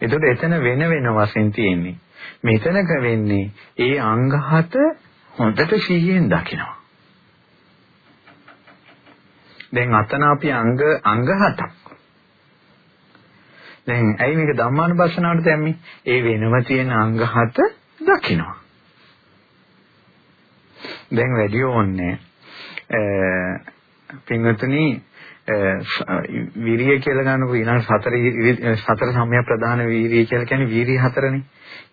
එතකොට එතන වෙන වෙන වශයෙන් තියෙන්නේ මෙතනක වෙන්නේ ඒ අංග හත හොඳට සිහියෙන් දකිනවා. දැන් අතන අපි අංග අංග හතක්. දැන් ඇයි මේක ධම්මානුපස්සනාවට දැම්මේ? ඒ වෙනම තියෙන අංග හත දකිනවා. දැන් වැඩි ඕන්නේ පින්වතුනි විරිය කියලා ගන්නකො ඊළඟ සතර සතර සම්‍යක් ප්‍රධාන වීරිය කියලා කියන්නේ වීරිය හතරනේ.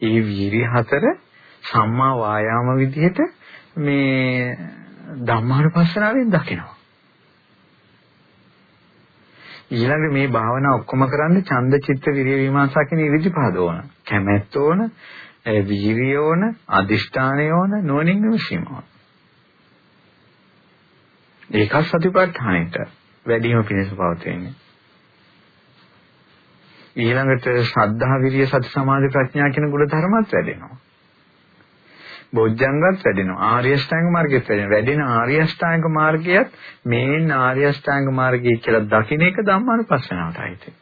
ඒ වීරිය හතර සම්මා වායාම විදිහට මේ ධම්මානුපස්සනාවෙන් දකිනවා. ඊළඟ මේ භාවනා ඔක්කොම කරන්නේ ඡන්ද චිත්ත විරිය විමර්ශා කියන ඉරිදිපාද ඕන. කැමැත්ත ඕන, වීරිය ඕන, අදිෂ්ඨානය ඕන, නුවණින් විමසීම ඕන. ඒකත් සතිපට්ඨානෙට වැඩිම පිණිස පවතින්නේ. ඊළඟට ශ්‍රද්ධා විරිය සති සමාධි ප්‍රඥා කියන ගුණ ධර්මات වැඩෙනවා. බොජ්ජංගත් වැඩෙනවා. ආර්ය අෂ්ටාංග මාර්ගයත් වැඩෙනවා. වැඩෙන ආර්ය අෂ්ටාංග මාර්ගයත් මේන් ආර්ය අෂ්ටාංග මාර්ගය කියලා දකින්න එක ධම්මානුපස්සනාවටයි.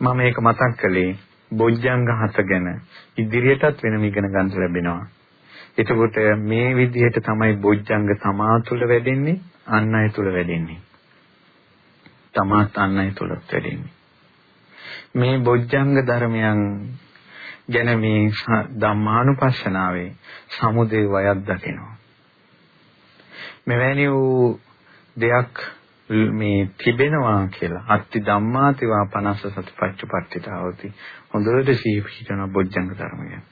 මම මේක මතක් කළේ බොජ්ජංග හත ගැන ඉදිරියටත් වෙනම ඉගෙන ගන්න ලැබෙනවා. එතකොට මේ විදිහට තමයි බොජ්ජංග තමා තුළ වැඩෙන්නේ අන් අය තුළ වැඩෙන්නේ. තමාත් අන් අය තුළත් වැඩෙන්නේ. මේ බොජ්ජංග ධර්මයන් ගැන මේ ධම්මානුපස්සනාවේ සමුදේ වයක් දකිනවා. මෙවැනි වූ දෙයක් මේ තිබෙනවා කියලා අත්ති ධම්මාතිවා 50 සතිපට්ඨපට්ඨිතාවති හොඳට සිහි පිටන බොජ්ජංග ධර්මයන්.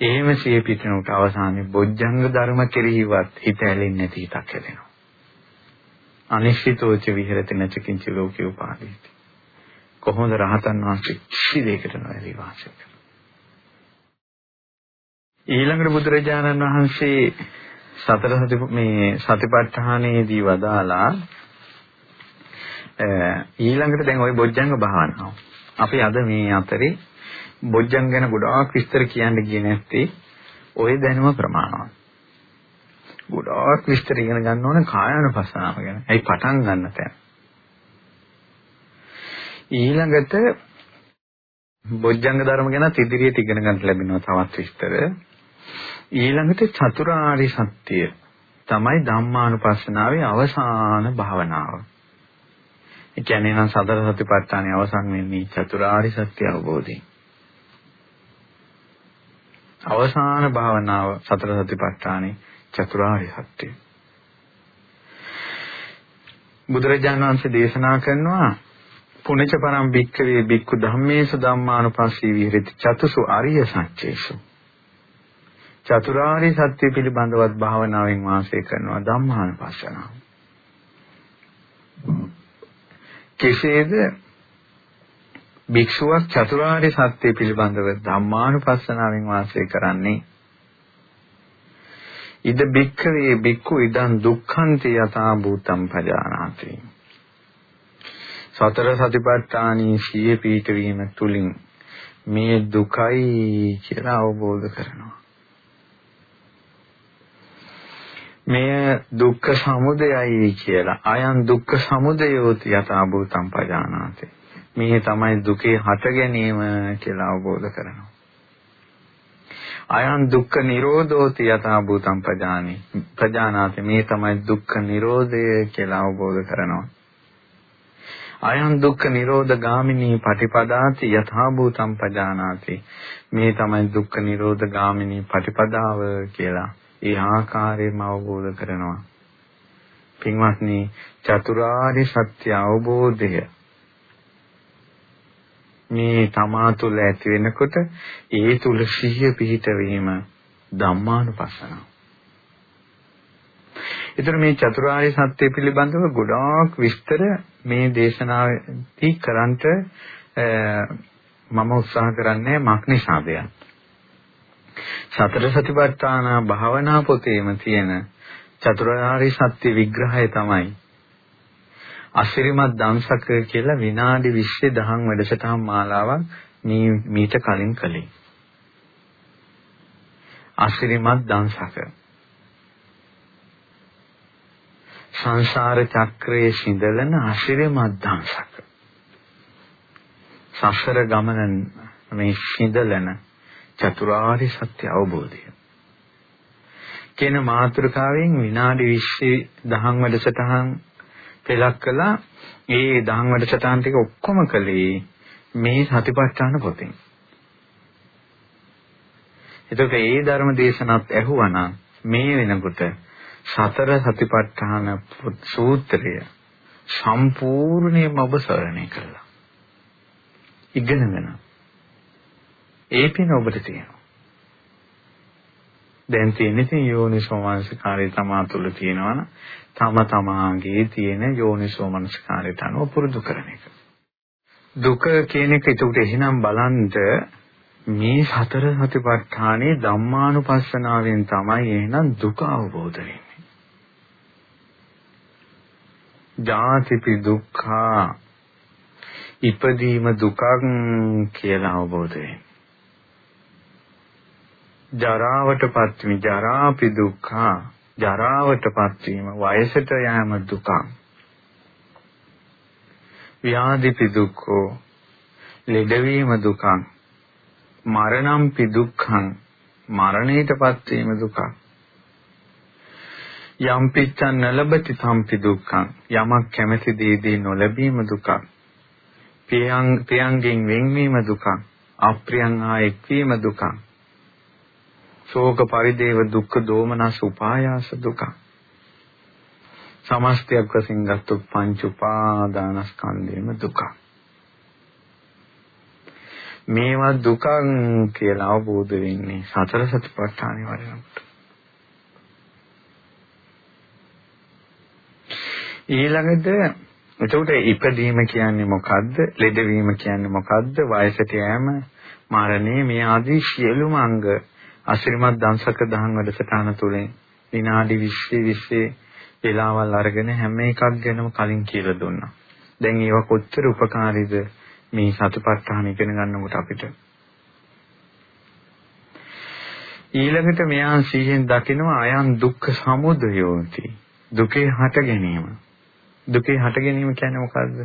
එහෙම සිය පිටනට අවසානයේ බොජ්ජංග ධර්ම කෙරෙහිවත් හිත ඇලෙන්නේ නැති හිතක් හැදෙනවා. අනිශ්චිතෝච විහෙරති නැචකින්ච ලෝකේ උපාදීති. කොහොමද රහතන් වහන්සේ කිසි දෙයකට නොඇලී වාසය කරන්නේ? ඊළඟට බුදුරජාණන් වහන්සේ සතර සති මේ සතිපට්ඨානයේදී වදාලා ඊළඟට දැන් ওই බොජ්ජංග භාවනාව. අපි අද මේ අතරේ බොජ්ජං ගැන ගොඩාක් විස්තර කියන්න ගියේ නැත්තේ ওই දැනුම ප්‍රමාණවත්. ගොඩාක් විස්තර ඉගෙන ගන්න ඕන කායानुපස්සනාව ගැන. ඇයි පටන් ගන්න තැන. ඊළඟට බොජ්ජංග ධර්ම ගැන ඉදිරියට ඉගෙන ගන්න ලැබෙනවා තවත් විස්තර. ඊළඟට චතුරාර්ය සත්‍ය තමයි ධම්මානුපස්සනාවේ අවසාන භාවනාව. ඒ කියන්නේ නම් සතර සතිපට්ඨානයේ අවසන් වෙන්නේ චතුරාර්ය සත්‍ය අවබෝධයෙන්. අවසාන භාවනාව සතර සතිපට්ඨානේ චතුරාර්ය සත්‍යය. බුදුරජාණන් වහන්සේ දේශනා කරනවා පුණජ පරම් භික්ඛවේ භික්ඛු ධම්මේසු ධම්මානුපස්සී විහෙරති චතුසු අරිය සත්‍යේසු. චතුරාර්ය සත්‍ය පිළිබඳවත් භාවනාවෙන් වාසය කරනවා ධම්මානුපස්සනාව. කෙසේද භික්ෂුවක් චතුරාර්ය සත්‍ය පිළිබඳව ධම්මානුපස්සනාවෙන් වාසය කරන්නේ. ඉද බික්ඛවේ බික්ඛු ඉදං දුක්ඛන්ති යථා භූතං පජානාති. සතර සතිපට්ඨානී සිය පීඨ වීම තුලින් මේ දුකයි කියලා අවබෝධ කරනවා. මෙය දුක්ඛ සමුදයයි කියලා අයන් දුක්ඛ සමුදයෝති යථා භූතං පජානාති. මේ තමයි දුකේ හට ගැනීම කියලා අවබෝධ කරනවා. අයං දුක්ඛ නිරෝධෝති යථා භූතං පජානි. ප්‍රජානාති මේ තමයි දුක්ඛ නිරෝධය කියලා අවබෝධ කරනවා. අයං දුක්ඛ නිරෝධ ගාමිනී පටිපදාති යථා භූතං පජානාති. මේ තමයි දුක්ඛ නිරෝධ ගාමිනී පටිපදාව කියලා ඒ ආකාරයෙන්ම අවබෝධ කරනවා. පින්වත්නි චතුරාර්ය සත්‍ය අවබෝධය මේ තමා තුළ ඇති වෙනකොට ඒ තුල සිහිය පිහිට වීම ධම්මානුපස්සනාව. ඒතර මේ චතුරාර්ය සත්‍ය පිළිබඳව ගොඩාක් විස්තර මේ දේශනාවේදී කරන්ට මම උත්සාහ කරන්නේ මක්නිසාදය. සතර සතිපට්ඨාන භාවනා පොතේම තියෙන චතුරාර්ය සත්‍ය විග්‍රහය තමයි අසිරිමත් දම්සක කියලා විනාඩි 20 දහම් වැඩසටහන් මාලාවක් මේ මීට කලින් කළේ. අසිරිමත් දම්සක. සංසාර චක්‍රයේ සිඳලන අසිරිමත් දම්සක. සසර ගමන මේ සිඳලන චතුරාර්ය සත්‍ය අවබෝධය. කියන මාතෘකාවෙන් විනාඩි 20 දහම් වැඩසටහන් පෙලක් කළා ඒ දහම් වැඩසටහන් ටික ඔක්කොම කළේ මේ සතිපට්ඨාන පොතෙන්. එතකොට ඒ ධර්ම දේශනාවත් ඇහුවනම් මේ වෙනකොට සතර සතිපට්ඨාන සූත්‍රය සම්පූර්ණයෙන්ම ඔබසරණය කළා. ඉගෙනගෙන ඒ පින ඔබට තියෙනවා. දැන් තියෙන්නේ යෝනිසෝ මනසිකාරය තමා තුළ තියෙනවනම් තම තමාගේ තියෙන යෝනිසෝ මනසිකාරයට අනුව පුරුදු කරන එක. දුක කියන එක ඒකට එහෙනම් බලන්ද මේ සතර සතිපට්ඨානේ ධම්මානුපස්සනාවෙන් තමයි එහෙනම් දුක අවබෝධ වෙන්නේ. ජාතිපි දුක්ඛා ඉපදීම දුකක් කියලා අවබෝධ වෙන්නේ. ජරාවටපත් වී ජරාපි දුක්ඛා ජරාවටපත් වීම වයසට යෑම දුකක් ව්‍යාධිපි දුක්ඛෝ ලෙඩවීම දුකක් මරණම්පි දුක්ඛං මරණයටපත් වීම දුකක් යම් පිච්ඡන් නලබති සම්පි දුක්ඛං යමක් කැමැති දේදී නොලැබීම දුකක් පියං පියංගෙන් වෙන්වීම දුකක් අප්‍රියං ආ එක්වීම දුකක් ශෝක පරිදේව දුක්ඛ දෝමනස් උපායාස දුක. සමස්තයක් වශයෙන් ගත්තු පංච උපාදානස්කන්ධයම දුක. මේවා දුකක් කියලා අවබෝධ වෙන්නේ සතර සතිපට්ඨානෙ වඩනකොට. ඊළඟට එතකොට ඉපදීම කියන්නේ මොකද්ද? ලෙඩවීම කියන්නේ මොකද්ද? වයසට යෑම, මරණය මේ ආදී සියලුම අංග අසිරිමත් දංශක දහම් වැඩසටහන තුලින් විනාඩි 20 20 වෙලාවල් අරගෙන හැම එකක් ගැනම කලින් කියලා දුන්නා. දැන් ඒවා කොච්චර උපකාරීද මේ සතිපට්ඨාන ඉගෙන ගන්නකොට අපිට. ඊළඟට මෙයා සිහියෙන් දකිනවා අයන් දුක්ඛ සමුදයෝති. දුකේ හට ගැනීම. දුකේ හට ගැනීම කියන්නේ මොකද්ද?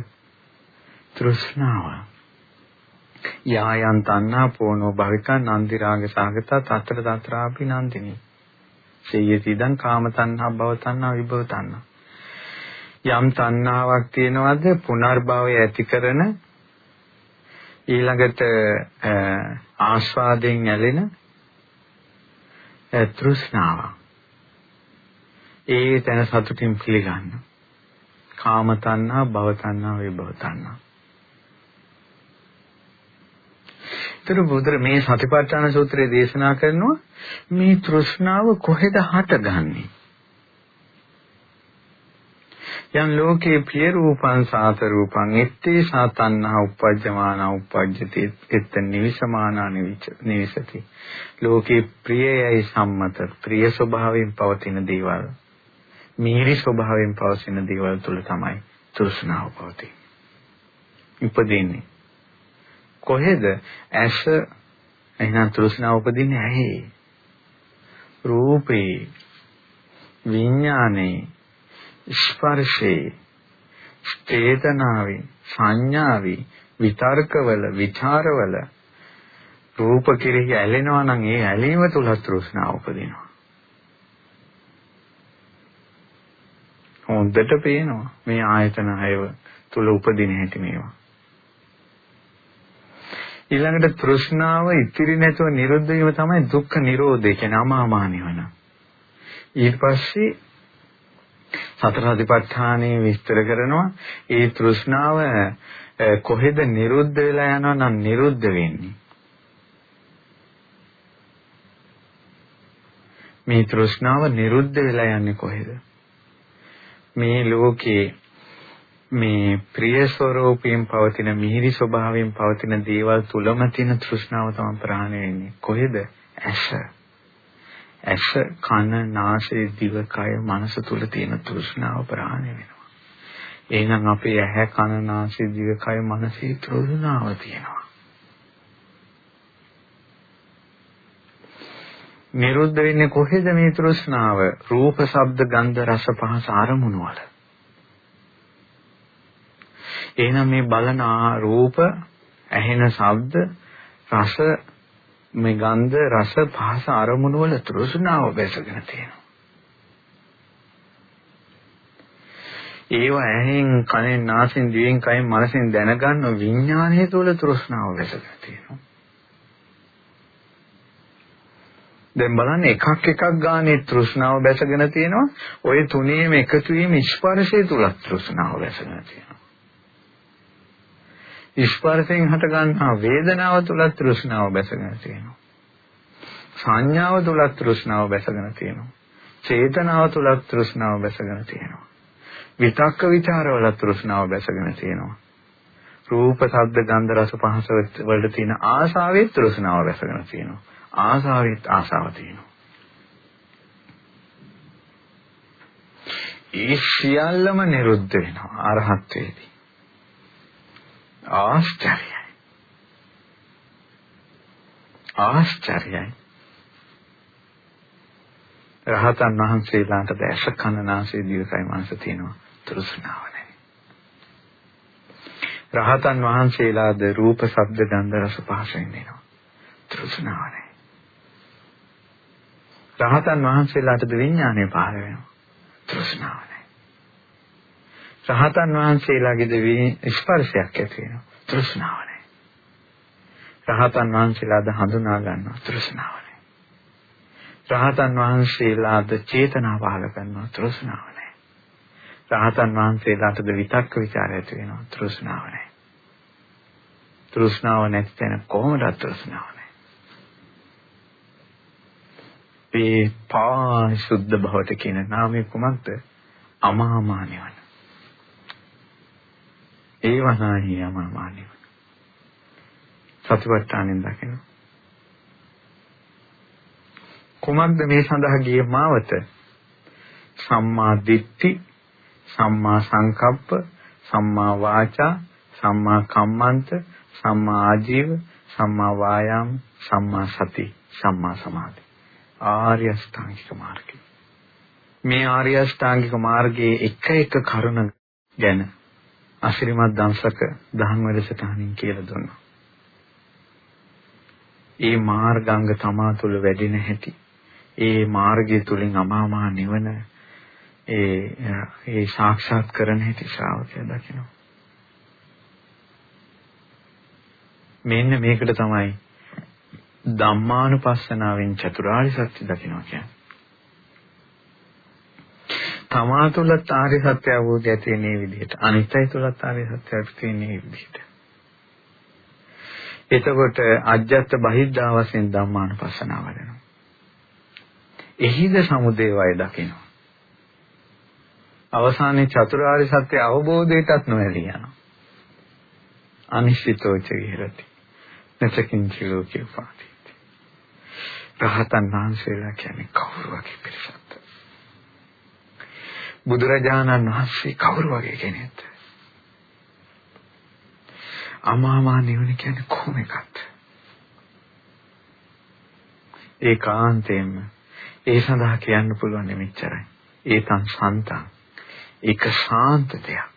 තෘෂ්ණාව. යායන් තණ්හා පෝනෝ භවිකා නන්දි රාග සාගත තතර තතරාපි නන්දිනී. සේයති දං කාම තණ්හා භව තණ්හා විභව තණ්හා. යම් තණ්හාවක් තියෙනවද පුනර්භවය ඇති කරන ඊළඟට ආස්වාදයෙන් ඇලෙන තෘෂ්ණාව. ඒ තැන සතුටින් පිළිගන්න. කාම තණ්හා භව තණ්හා විභව තණ්හා. ඒතර බුදුර මේ සතිපට්ඨාන සූත්‍රයේ දේශනා කරනවා මේ තෘෂ්ණාව කොහෙද හටගන්නේ? යම් ලෝකේ ප්‍රිය රූපං සාත රූපං එත්තේ සාතන්නා උපජ්ජමානා උපජ්ජති එත්ත නිවිසමානා නිවිසති. ලෝකේ ප්‍රියයයි සම්මත ප්‍රිය ස්වභාවයෙන් පවතින දේවල්. මිහිරි ස්වභාවයෙන් පවතින දේවල් තුල තමයි තෘෂ්ණාව පවතින්නේ. උපදින්නේ. කොහෙද? ඇස. එහෙනම් තෘෂ්ණාව උපදින්නේ ඇහි. රූපේ. විඥානේ. ස්පර්ශේ. චේතනාවේ. සංඥාවේ. විතර්කවල ਵਿਚාරවල රූප කෙරෙහි ඇලෙනවා නම් ඒ ඇලීම තුල තෘෂ්ණාව උපදිනවා. හොඳට පේනවා. මේ ආයතන හයව තුල උපදින හැටි මේවා. ඊළඟට තෘෂ්ණාව ඉතිරි නැතුව නිරුද්ධ වීම තමයි දුක්ඛ නිරෝධය කියන්නේ අමාමා නිවන. ඊට පස්සේ සතර සතිපට්ඨානෙ විස්තර කරනවා ඒ තෘෂ්ණාව කොහෙද නිරුද්ධ වෙලා යනවා නම් නිරුද්ධ වෙන්නේ මේ තෘෂ්ණාව නිරුද්ධ වෙලා යන්නේ කොහෙද මේ ලෝකේ මේ ප්‍රිය ස්වરૂපයෙන් පවතින මිහිරි ස්වභාවයෙන් පවතින දේවල් තුලම තියෙන තෘෂ්ණාව තමයි ප්‍රහාණය වෙන්නේ කොහෙද ඇස ඇස කන නාසය දිව කය මනස තුල තියෙන තෘෂ්ණාව ප්‍රහාණය වෙනවා. එහෙනම් අපේ ඇහැ කන නාසය දිව කය මනසේ තෘෂ්ණාව තියෙනවා. නිරුද්ධ වෙන්නේ කොහෙද මේ තෘෂ්ණාව? රූප, ශබ්ද, ගන්ධ, රස, පහස අරමුණු වල. එහෙනම් මේ බලන රූප, ඇහෙන ශබ්ද, රස, මේ ගන්ධ රස පහස අරමුණු වල තෘෂ්ණාව බැසගෙන තියෙනවා. ඒව ඇහෙන් කනෙන් නාසෙන් දිවෙන් කයෙන් මනසෙන් දැනගන්න විඥානයේ තුල තෘෂ්ණාව බැසගෙන තියෙනවා. දැන් බලන්න එකක් එකක් ගානේ තෘෂ්ණාව බැසගෙන තියෙනවා. ওই තුනේම එකතු වීම ස්පර්ශය තුල තෘෂ්ණාව බැසගෙන තියෙනවා. ස්පර්ශයෙන් හට ගන්නා වේදනාව තුලත් තෘෂ්ණාව බැසගෙන තියෙනවා. සංඥාව තුලත් තෘෂ්ණාව බැසගෙන තියෙනවා. චේතනාව තුලත් තෘෂ්ණාව බැසගෙන තියෙනවා. විතක්ක ਵਿਚාරවල තෘෂ්ණාව බැසගෙන තියෙනවා. රූප, ශබ්ද, ගන්ධ, රස, පහස වලට තියෙන ආසාවේ තෘෂ්ණාව බැසගෙන තියෙනවා. ආසාවෙත් ආසාව තියෙනවා. ඒ සියල්ලම නිරුද්ධ වෙනවා අරහත් වේදී. ආශ්චර්යයි. ආශ්චර්යයි. රහතන් වහන්සේලාට දැස කනනාසේ දිවකයි මනස තියෙනවා තෘෂ්ණාව නැහැ. රහතන් වහන්සේලාද රූප, ශබ්ද, ගන්ධ, රස පහසෙන් දෙනවා. තෘෂ්ණාව නැහැ. රහතන් වහන්සේලාටද විඥානය පහළ වෙනවා. තෘෂ්ණාව රහතන් වහන්සේලාගේද ස්පර්ශයක් ඇති වෙනවා. තෘෂ්ණාව නැහැ. රහතන් වහන්සේලාද හඳුනා ගන්නවා තෘෂ්ණාව නැහැ. රහතන් වහන්සේලාද චේතනා පහල කරනවා තෘෂ්ණාව නැහැ. රහතන් වහන්සේලාටද විතක්ක ਵਿਚාර ඇති වෙනවා තෘෂ්ණාව නැහැ. තෘෂ්ණාව නැති තැන කොහොමද තෘෂ්ණාව නැහැ. මේ පාරිශුද්ධ භවට කියන නාමය කුමක්ද? අමාමා නිවන. ඒ වහාහි යමමානිය. සතිපට්ඨානෙන් දකින. කුමක්ද මේ සඳහා ගියේ මාවත? සම්මා දිට්ඨි, සම්මා සංකප්ප, සම්මා වාචා, සම්මා කම්මන්ත, සම්මා ආජීව, සම්මා වායාම, සම්මා සති, සම්මා සමාධි. ආර්ය අෂ්ටාංගික මාර්ගය. මේ ආර්ය අෂ්ටාංගික මාර්ගයේ එක එක කරුණ ගැන අසිරිමත් දංශක දහම් වැඩසටහනින් කියලා දුන්නා. ඒ මාර්ගාංග තමා තුළ වැඩෙන හැටි ඒ මාර්ගය තුලින් අමාමහ නිවන ඒ ඒ සාක්ෂාත් කරන හැටි ශ්‍රාවකයා දකිනවා. මෙන්න මේකට තමයි ධම්මානුපස්සනාවෙන් චතුරාර්ය සත්‍ය දකිනවා කියන්නේ. තමා තුළත් ආර්ය සත්‍ය අවබෝධය ඇති වෙන විදිහට අනිත්‍යය තුළත් ආර්ය සත්‍ය ඇති වෙන විදිහට එතකොට අජ්ජත් බහිද්ධා වශයෙන් ධම්මානුපස්සනාව වෙනවා එහිද සමුදේ වය දකිනවා අවසානයේ චතුරාර්ය සත්‍ය අවබෝධයටත් නොඇලී යනවා. අනිශ්චිතෝච විහෙරති. නැසකින් චිලෝකේ පාතිති. රහතන් වහන්සේලා කියන්නේ කවුරු වගේ පිරිසක්ද? බුදුරජාණන් වහන්සේ කවුරු වගේ කෙනෙක්ද? අමාමා නිවන කියන්නේ කොහොම එකක්ද? ඒකාන්තයෙන්ම ඒ සඳහා කියන්න පුළුවන් මෙච්චරයි. ඒතං සන්තං ඒක ශාන්ත දෙයක්.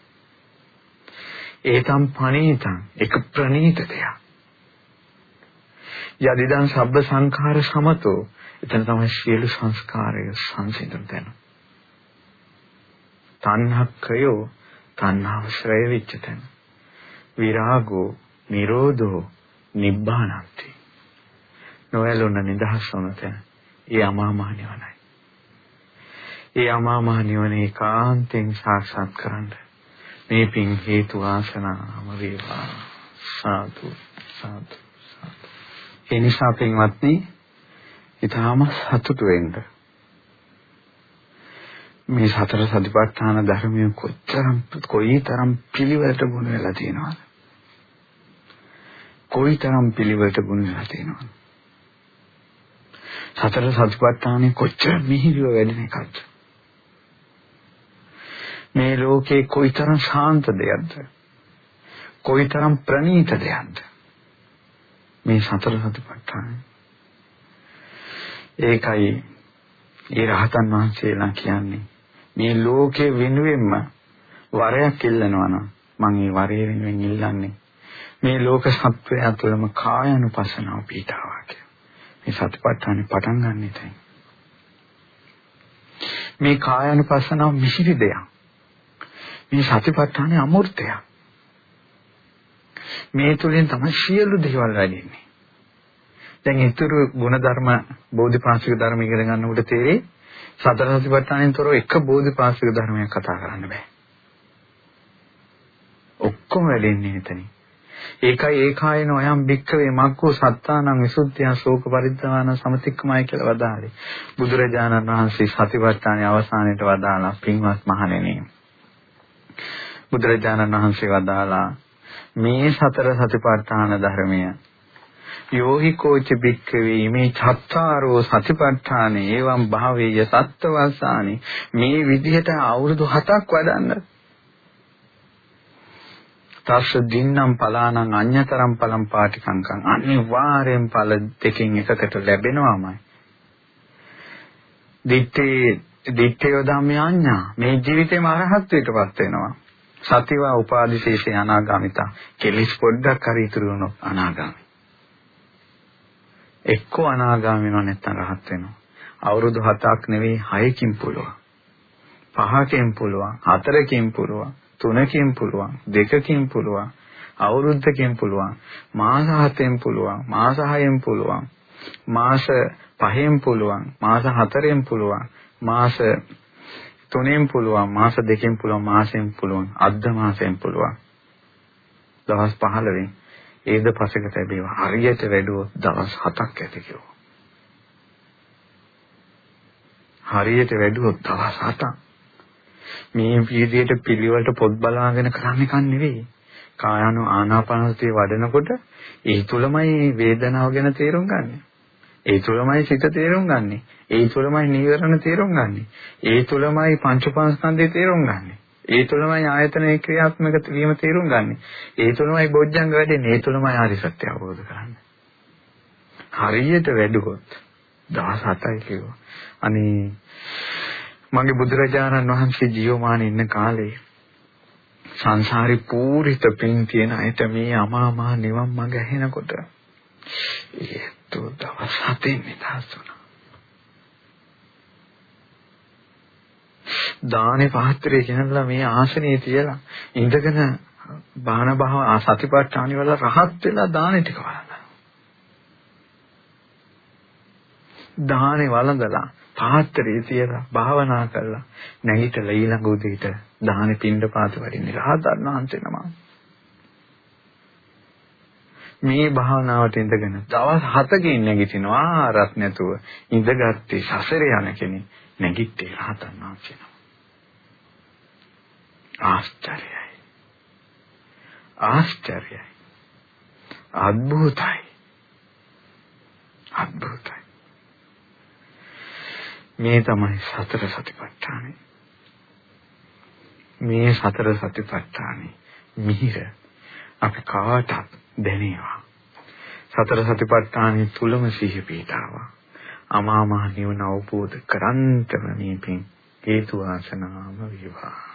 ඒතම් පණීතං ඒක ප්‍රණීත දෙයක්. යදිදං සබ්බ සංඛාර සමතෝ එතන තමයි සියලු සංස්කාරය සංසිඳන තැන. තණ්හක්කයෝ තණ්හාවශ්‍රය වෙච්ච තැන. විරාගෝ නිරෝධෝ නිබ්බානන්ති. නොයලොන්න නිදහස් වන තැන. ඒ අමා මහ නිවනයි. ඒ අමා මහ නිවන ඒකාන්තයෙන් සාක්ෂාත් කරන්න මේ පින් හේතු ආසනාම වේවා සාදු සාදු සාදු ඒ නිසා පින්වත්නි ඊටාම සතුටු වෙන්න මේ සතර සතිපට්ඨාන ධර්මයේ කොච්චරම් කොයිතරම් පිළිවෙලට ගුණ වෙලා තියෙනවද? කොයිතරම් පිළිවෙලට ගුණ වෙලා තියෙනවද? සතර සතිපට්ඨානෙ කොච්චර මිහිරිව වැඩෙන එකක්ද? මේ ලෝකේ කොයිතරම් ශාන්ත දෙයක්ද? කොයිතරම් ප්‍රණීත දෙයක්ද? මේ සතර සතිපට්ඨාන. ඒකයි ඒ රහතන් වහන්සේලා කියන්නේ මේ ලෝකේ වෙනුවෙන්ම වරයක් ඉල්ලනවා නම් මම ඒ වරය වෙනුවෙන් ඉල්ලන්නේ මේ ලෝක සත්වයා තුළම කායानुපසනාව පිටාවා කියලා. මේ සතිපට්ඨානේ පටන් ගන්න ඉතින්. මේ කායानुපසනාව මිශ්‍රි දෙයක්. මේ සතිපට්ඨානේ අමූර්තයක්. මේ තුලින් තමයි සියලු දේවල් වැඩෙන්නේ. දැන් ඊතුරු ගුණ ධර්ම බෝධිපාක්ෂික ධර්ම ඉගෙන ගන්නකොට තේරෙයි සතර සතිපට්ඨානෙන් තොරව එක බෝධිපාශික ධර්මයක් කතා කරන්න බෑ. ඔක්කොම වැඩෙන්නේ එතනින්. ඒකයි ඒකායන ඔයම් භික්කවේ මක්කෝ සත්තානං විසුද්ධිය ශෝක පරිද්දවාන සමතික්කමයි කියලා වදාළේ. බුදුරජාණන් වහන්සේ සතිපට්ඨානයේ අවසානයේට වදාලා පින්වත් මහණෙනි බුදුරජාණන් වහන්සේ වදාලා මේ සතර සතිපට්ඨාන ධර්මය යෝහි කෝච බික්කවේ මේ චත්තාරෝ සතිපට්ඨාන ඒවම් භාවේය සත්වස්සානි මේ විදිහට අවුරුදු 7ක් වඩන්න. තස්ස දින්නම් පලානං අඤ්‍යතරම් පලම් පාටිකංකං. අනිවාර්යෙන් ඵල දෙකෙන් එකකට ලැබෙනවාමයි. දිත්තේ දිත්තේ ධම්මයන්ඥා මේ ජීවිතේම අරහත්ත්වයටපත් වෙනවා. සතිවා උපාදිශේෂේ අනාගාමිතා. කෙලිස් පොඩ්ඩක් හරි ඉතුරු වුණොත් අනාගාමි. එක්කෝ අනාගාමි වෙනව නැත්නම් රහත් වෙනවා. අවුරුදු 7ක් නෙවෙයි 6කින් පුළුවන්. 5කින් පුළුවන්, 4කින් පුළුවන්, 3කින් පුළුවන්, 2කින් පුළුවන්, අවුරුද්දකින් පුළුවන්, මාස 7කින් පුළුවන්, මාස 6කින් පුළුවන්, මාස 5කින් පුළුවන්, මාස 4කින් පුළුවන්, මාස තුනෙන් පුළුවන් මාස දෙකෙන් පුළුවන් මාසෙන් පුළුවන් අර්ධ මාසෙන් පුළුවන් දවස් 15න් ඒද පසෙකට ලැබේවා හරියට වැඩුවොත් දවස් 7ක් ඇති කිව්වා හරියට වැඩුවොත් දවස් 7ක් මේ විදියට පිළිවෙලට පොත් බලාගෙන කරන්නේ කන් නෙවෙයි කායano ආනාපානසතිය වඩනකොට ඒ තුලමයි වේදනාව ගැන තේරුම් ගන්නේ ඒ තුළමයි සිත තේරුම් ගන්නෙ. ඒ තුළමයි නීවරණ තේරුම් ගන්නෙ. ඒ තුළමයි පංචපාස්කන්ධය තේරුම් ගන්නෙ. ඒ තුළමයි ආයතනයේ ක්‍රියාත්මක වීම තේරුම් ගන්නෙ. ඒ තුළමයි බොජ්ජංග වැඩෙන්නේ. ඒ තුළමයි ආරි සත්‍ය අවබෝධ කරන්නේ. හරියට වැඩුවොත් දවස් 7යි කිව්වා. අනේ මගේ බුදුරජාණන් වහන්සේ ජීවමාන ඉන්න කාලේ සංසාරේ පූරිත පින් තියෙන අයට මේ අමා මහ නිවන් මඟ ඇහෙනකොට ඇත්තෝ දවස් හතෙන් නිදහස් වුණා. දානේ පාත්‍රය කියනලා මේ ආසනයේ තියලා ඉඳගෙන බාහන භව සතිපට්ඨානි වල රහත් වෙලා දානේ ටික වළඳනවා. දානේ වළඳලා පාත්‍රයේ තියලා භාවනා කරලා නැගිටලා ඊළඟ උදේට දානේ පින්ඩ පාත වඩින්නේ රහතන් වහන්සේ නමක්. මේ භාවනාවට ඉඳගෙන දවස් 7කින් නැගිටිනවා ආරත් නැතුව ඉඳගත්තේ සසරේ යන කෙනෙක් නැගිට්ටේ රහතන් වහන්සේ නම. ආශ්චර්යයි. ආශ්චර්යයි. අద్භූතයි. අద్භූතයි. මේ තමයි සතර සතිපට්ඨානය. මේ සතර සතිපට්ඨානෙ මිහිර අපි කාටත් දැනේවා. සතර සතිපට්ඨානෙ තුලම සිහි පීඨාවා. අමාමහ නිවන අවබෝධ කරන්තම මේ පින් හේතු ආසනාම වේවා.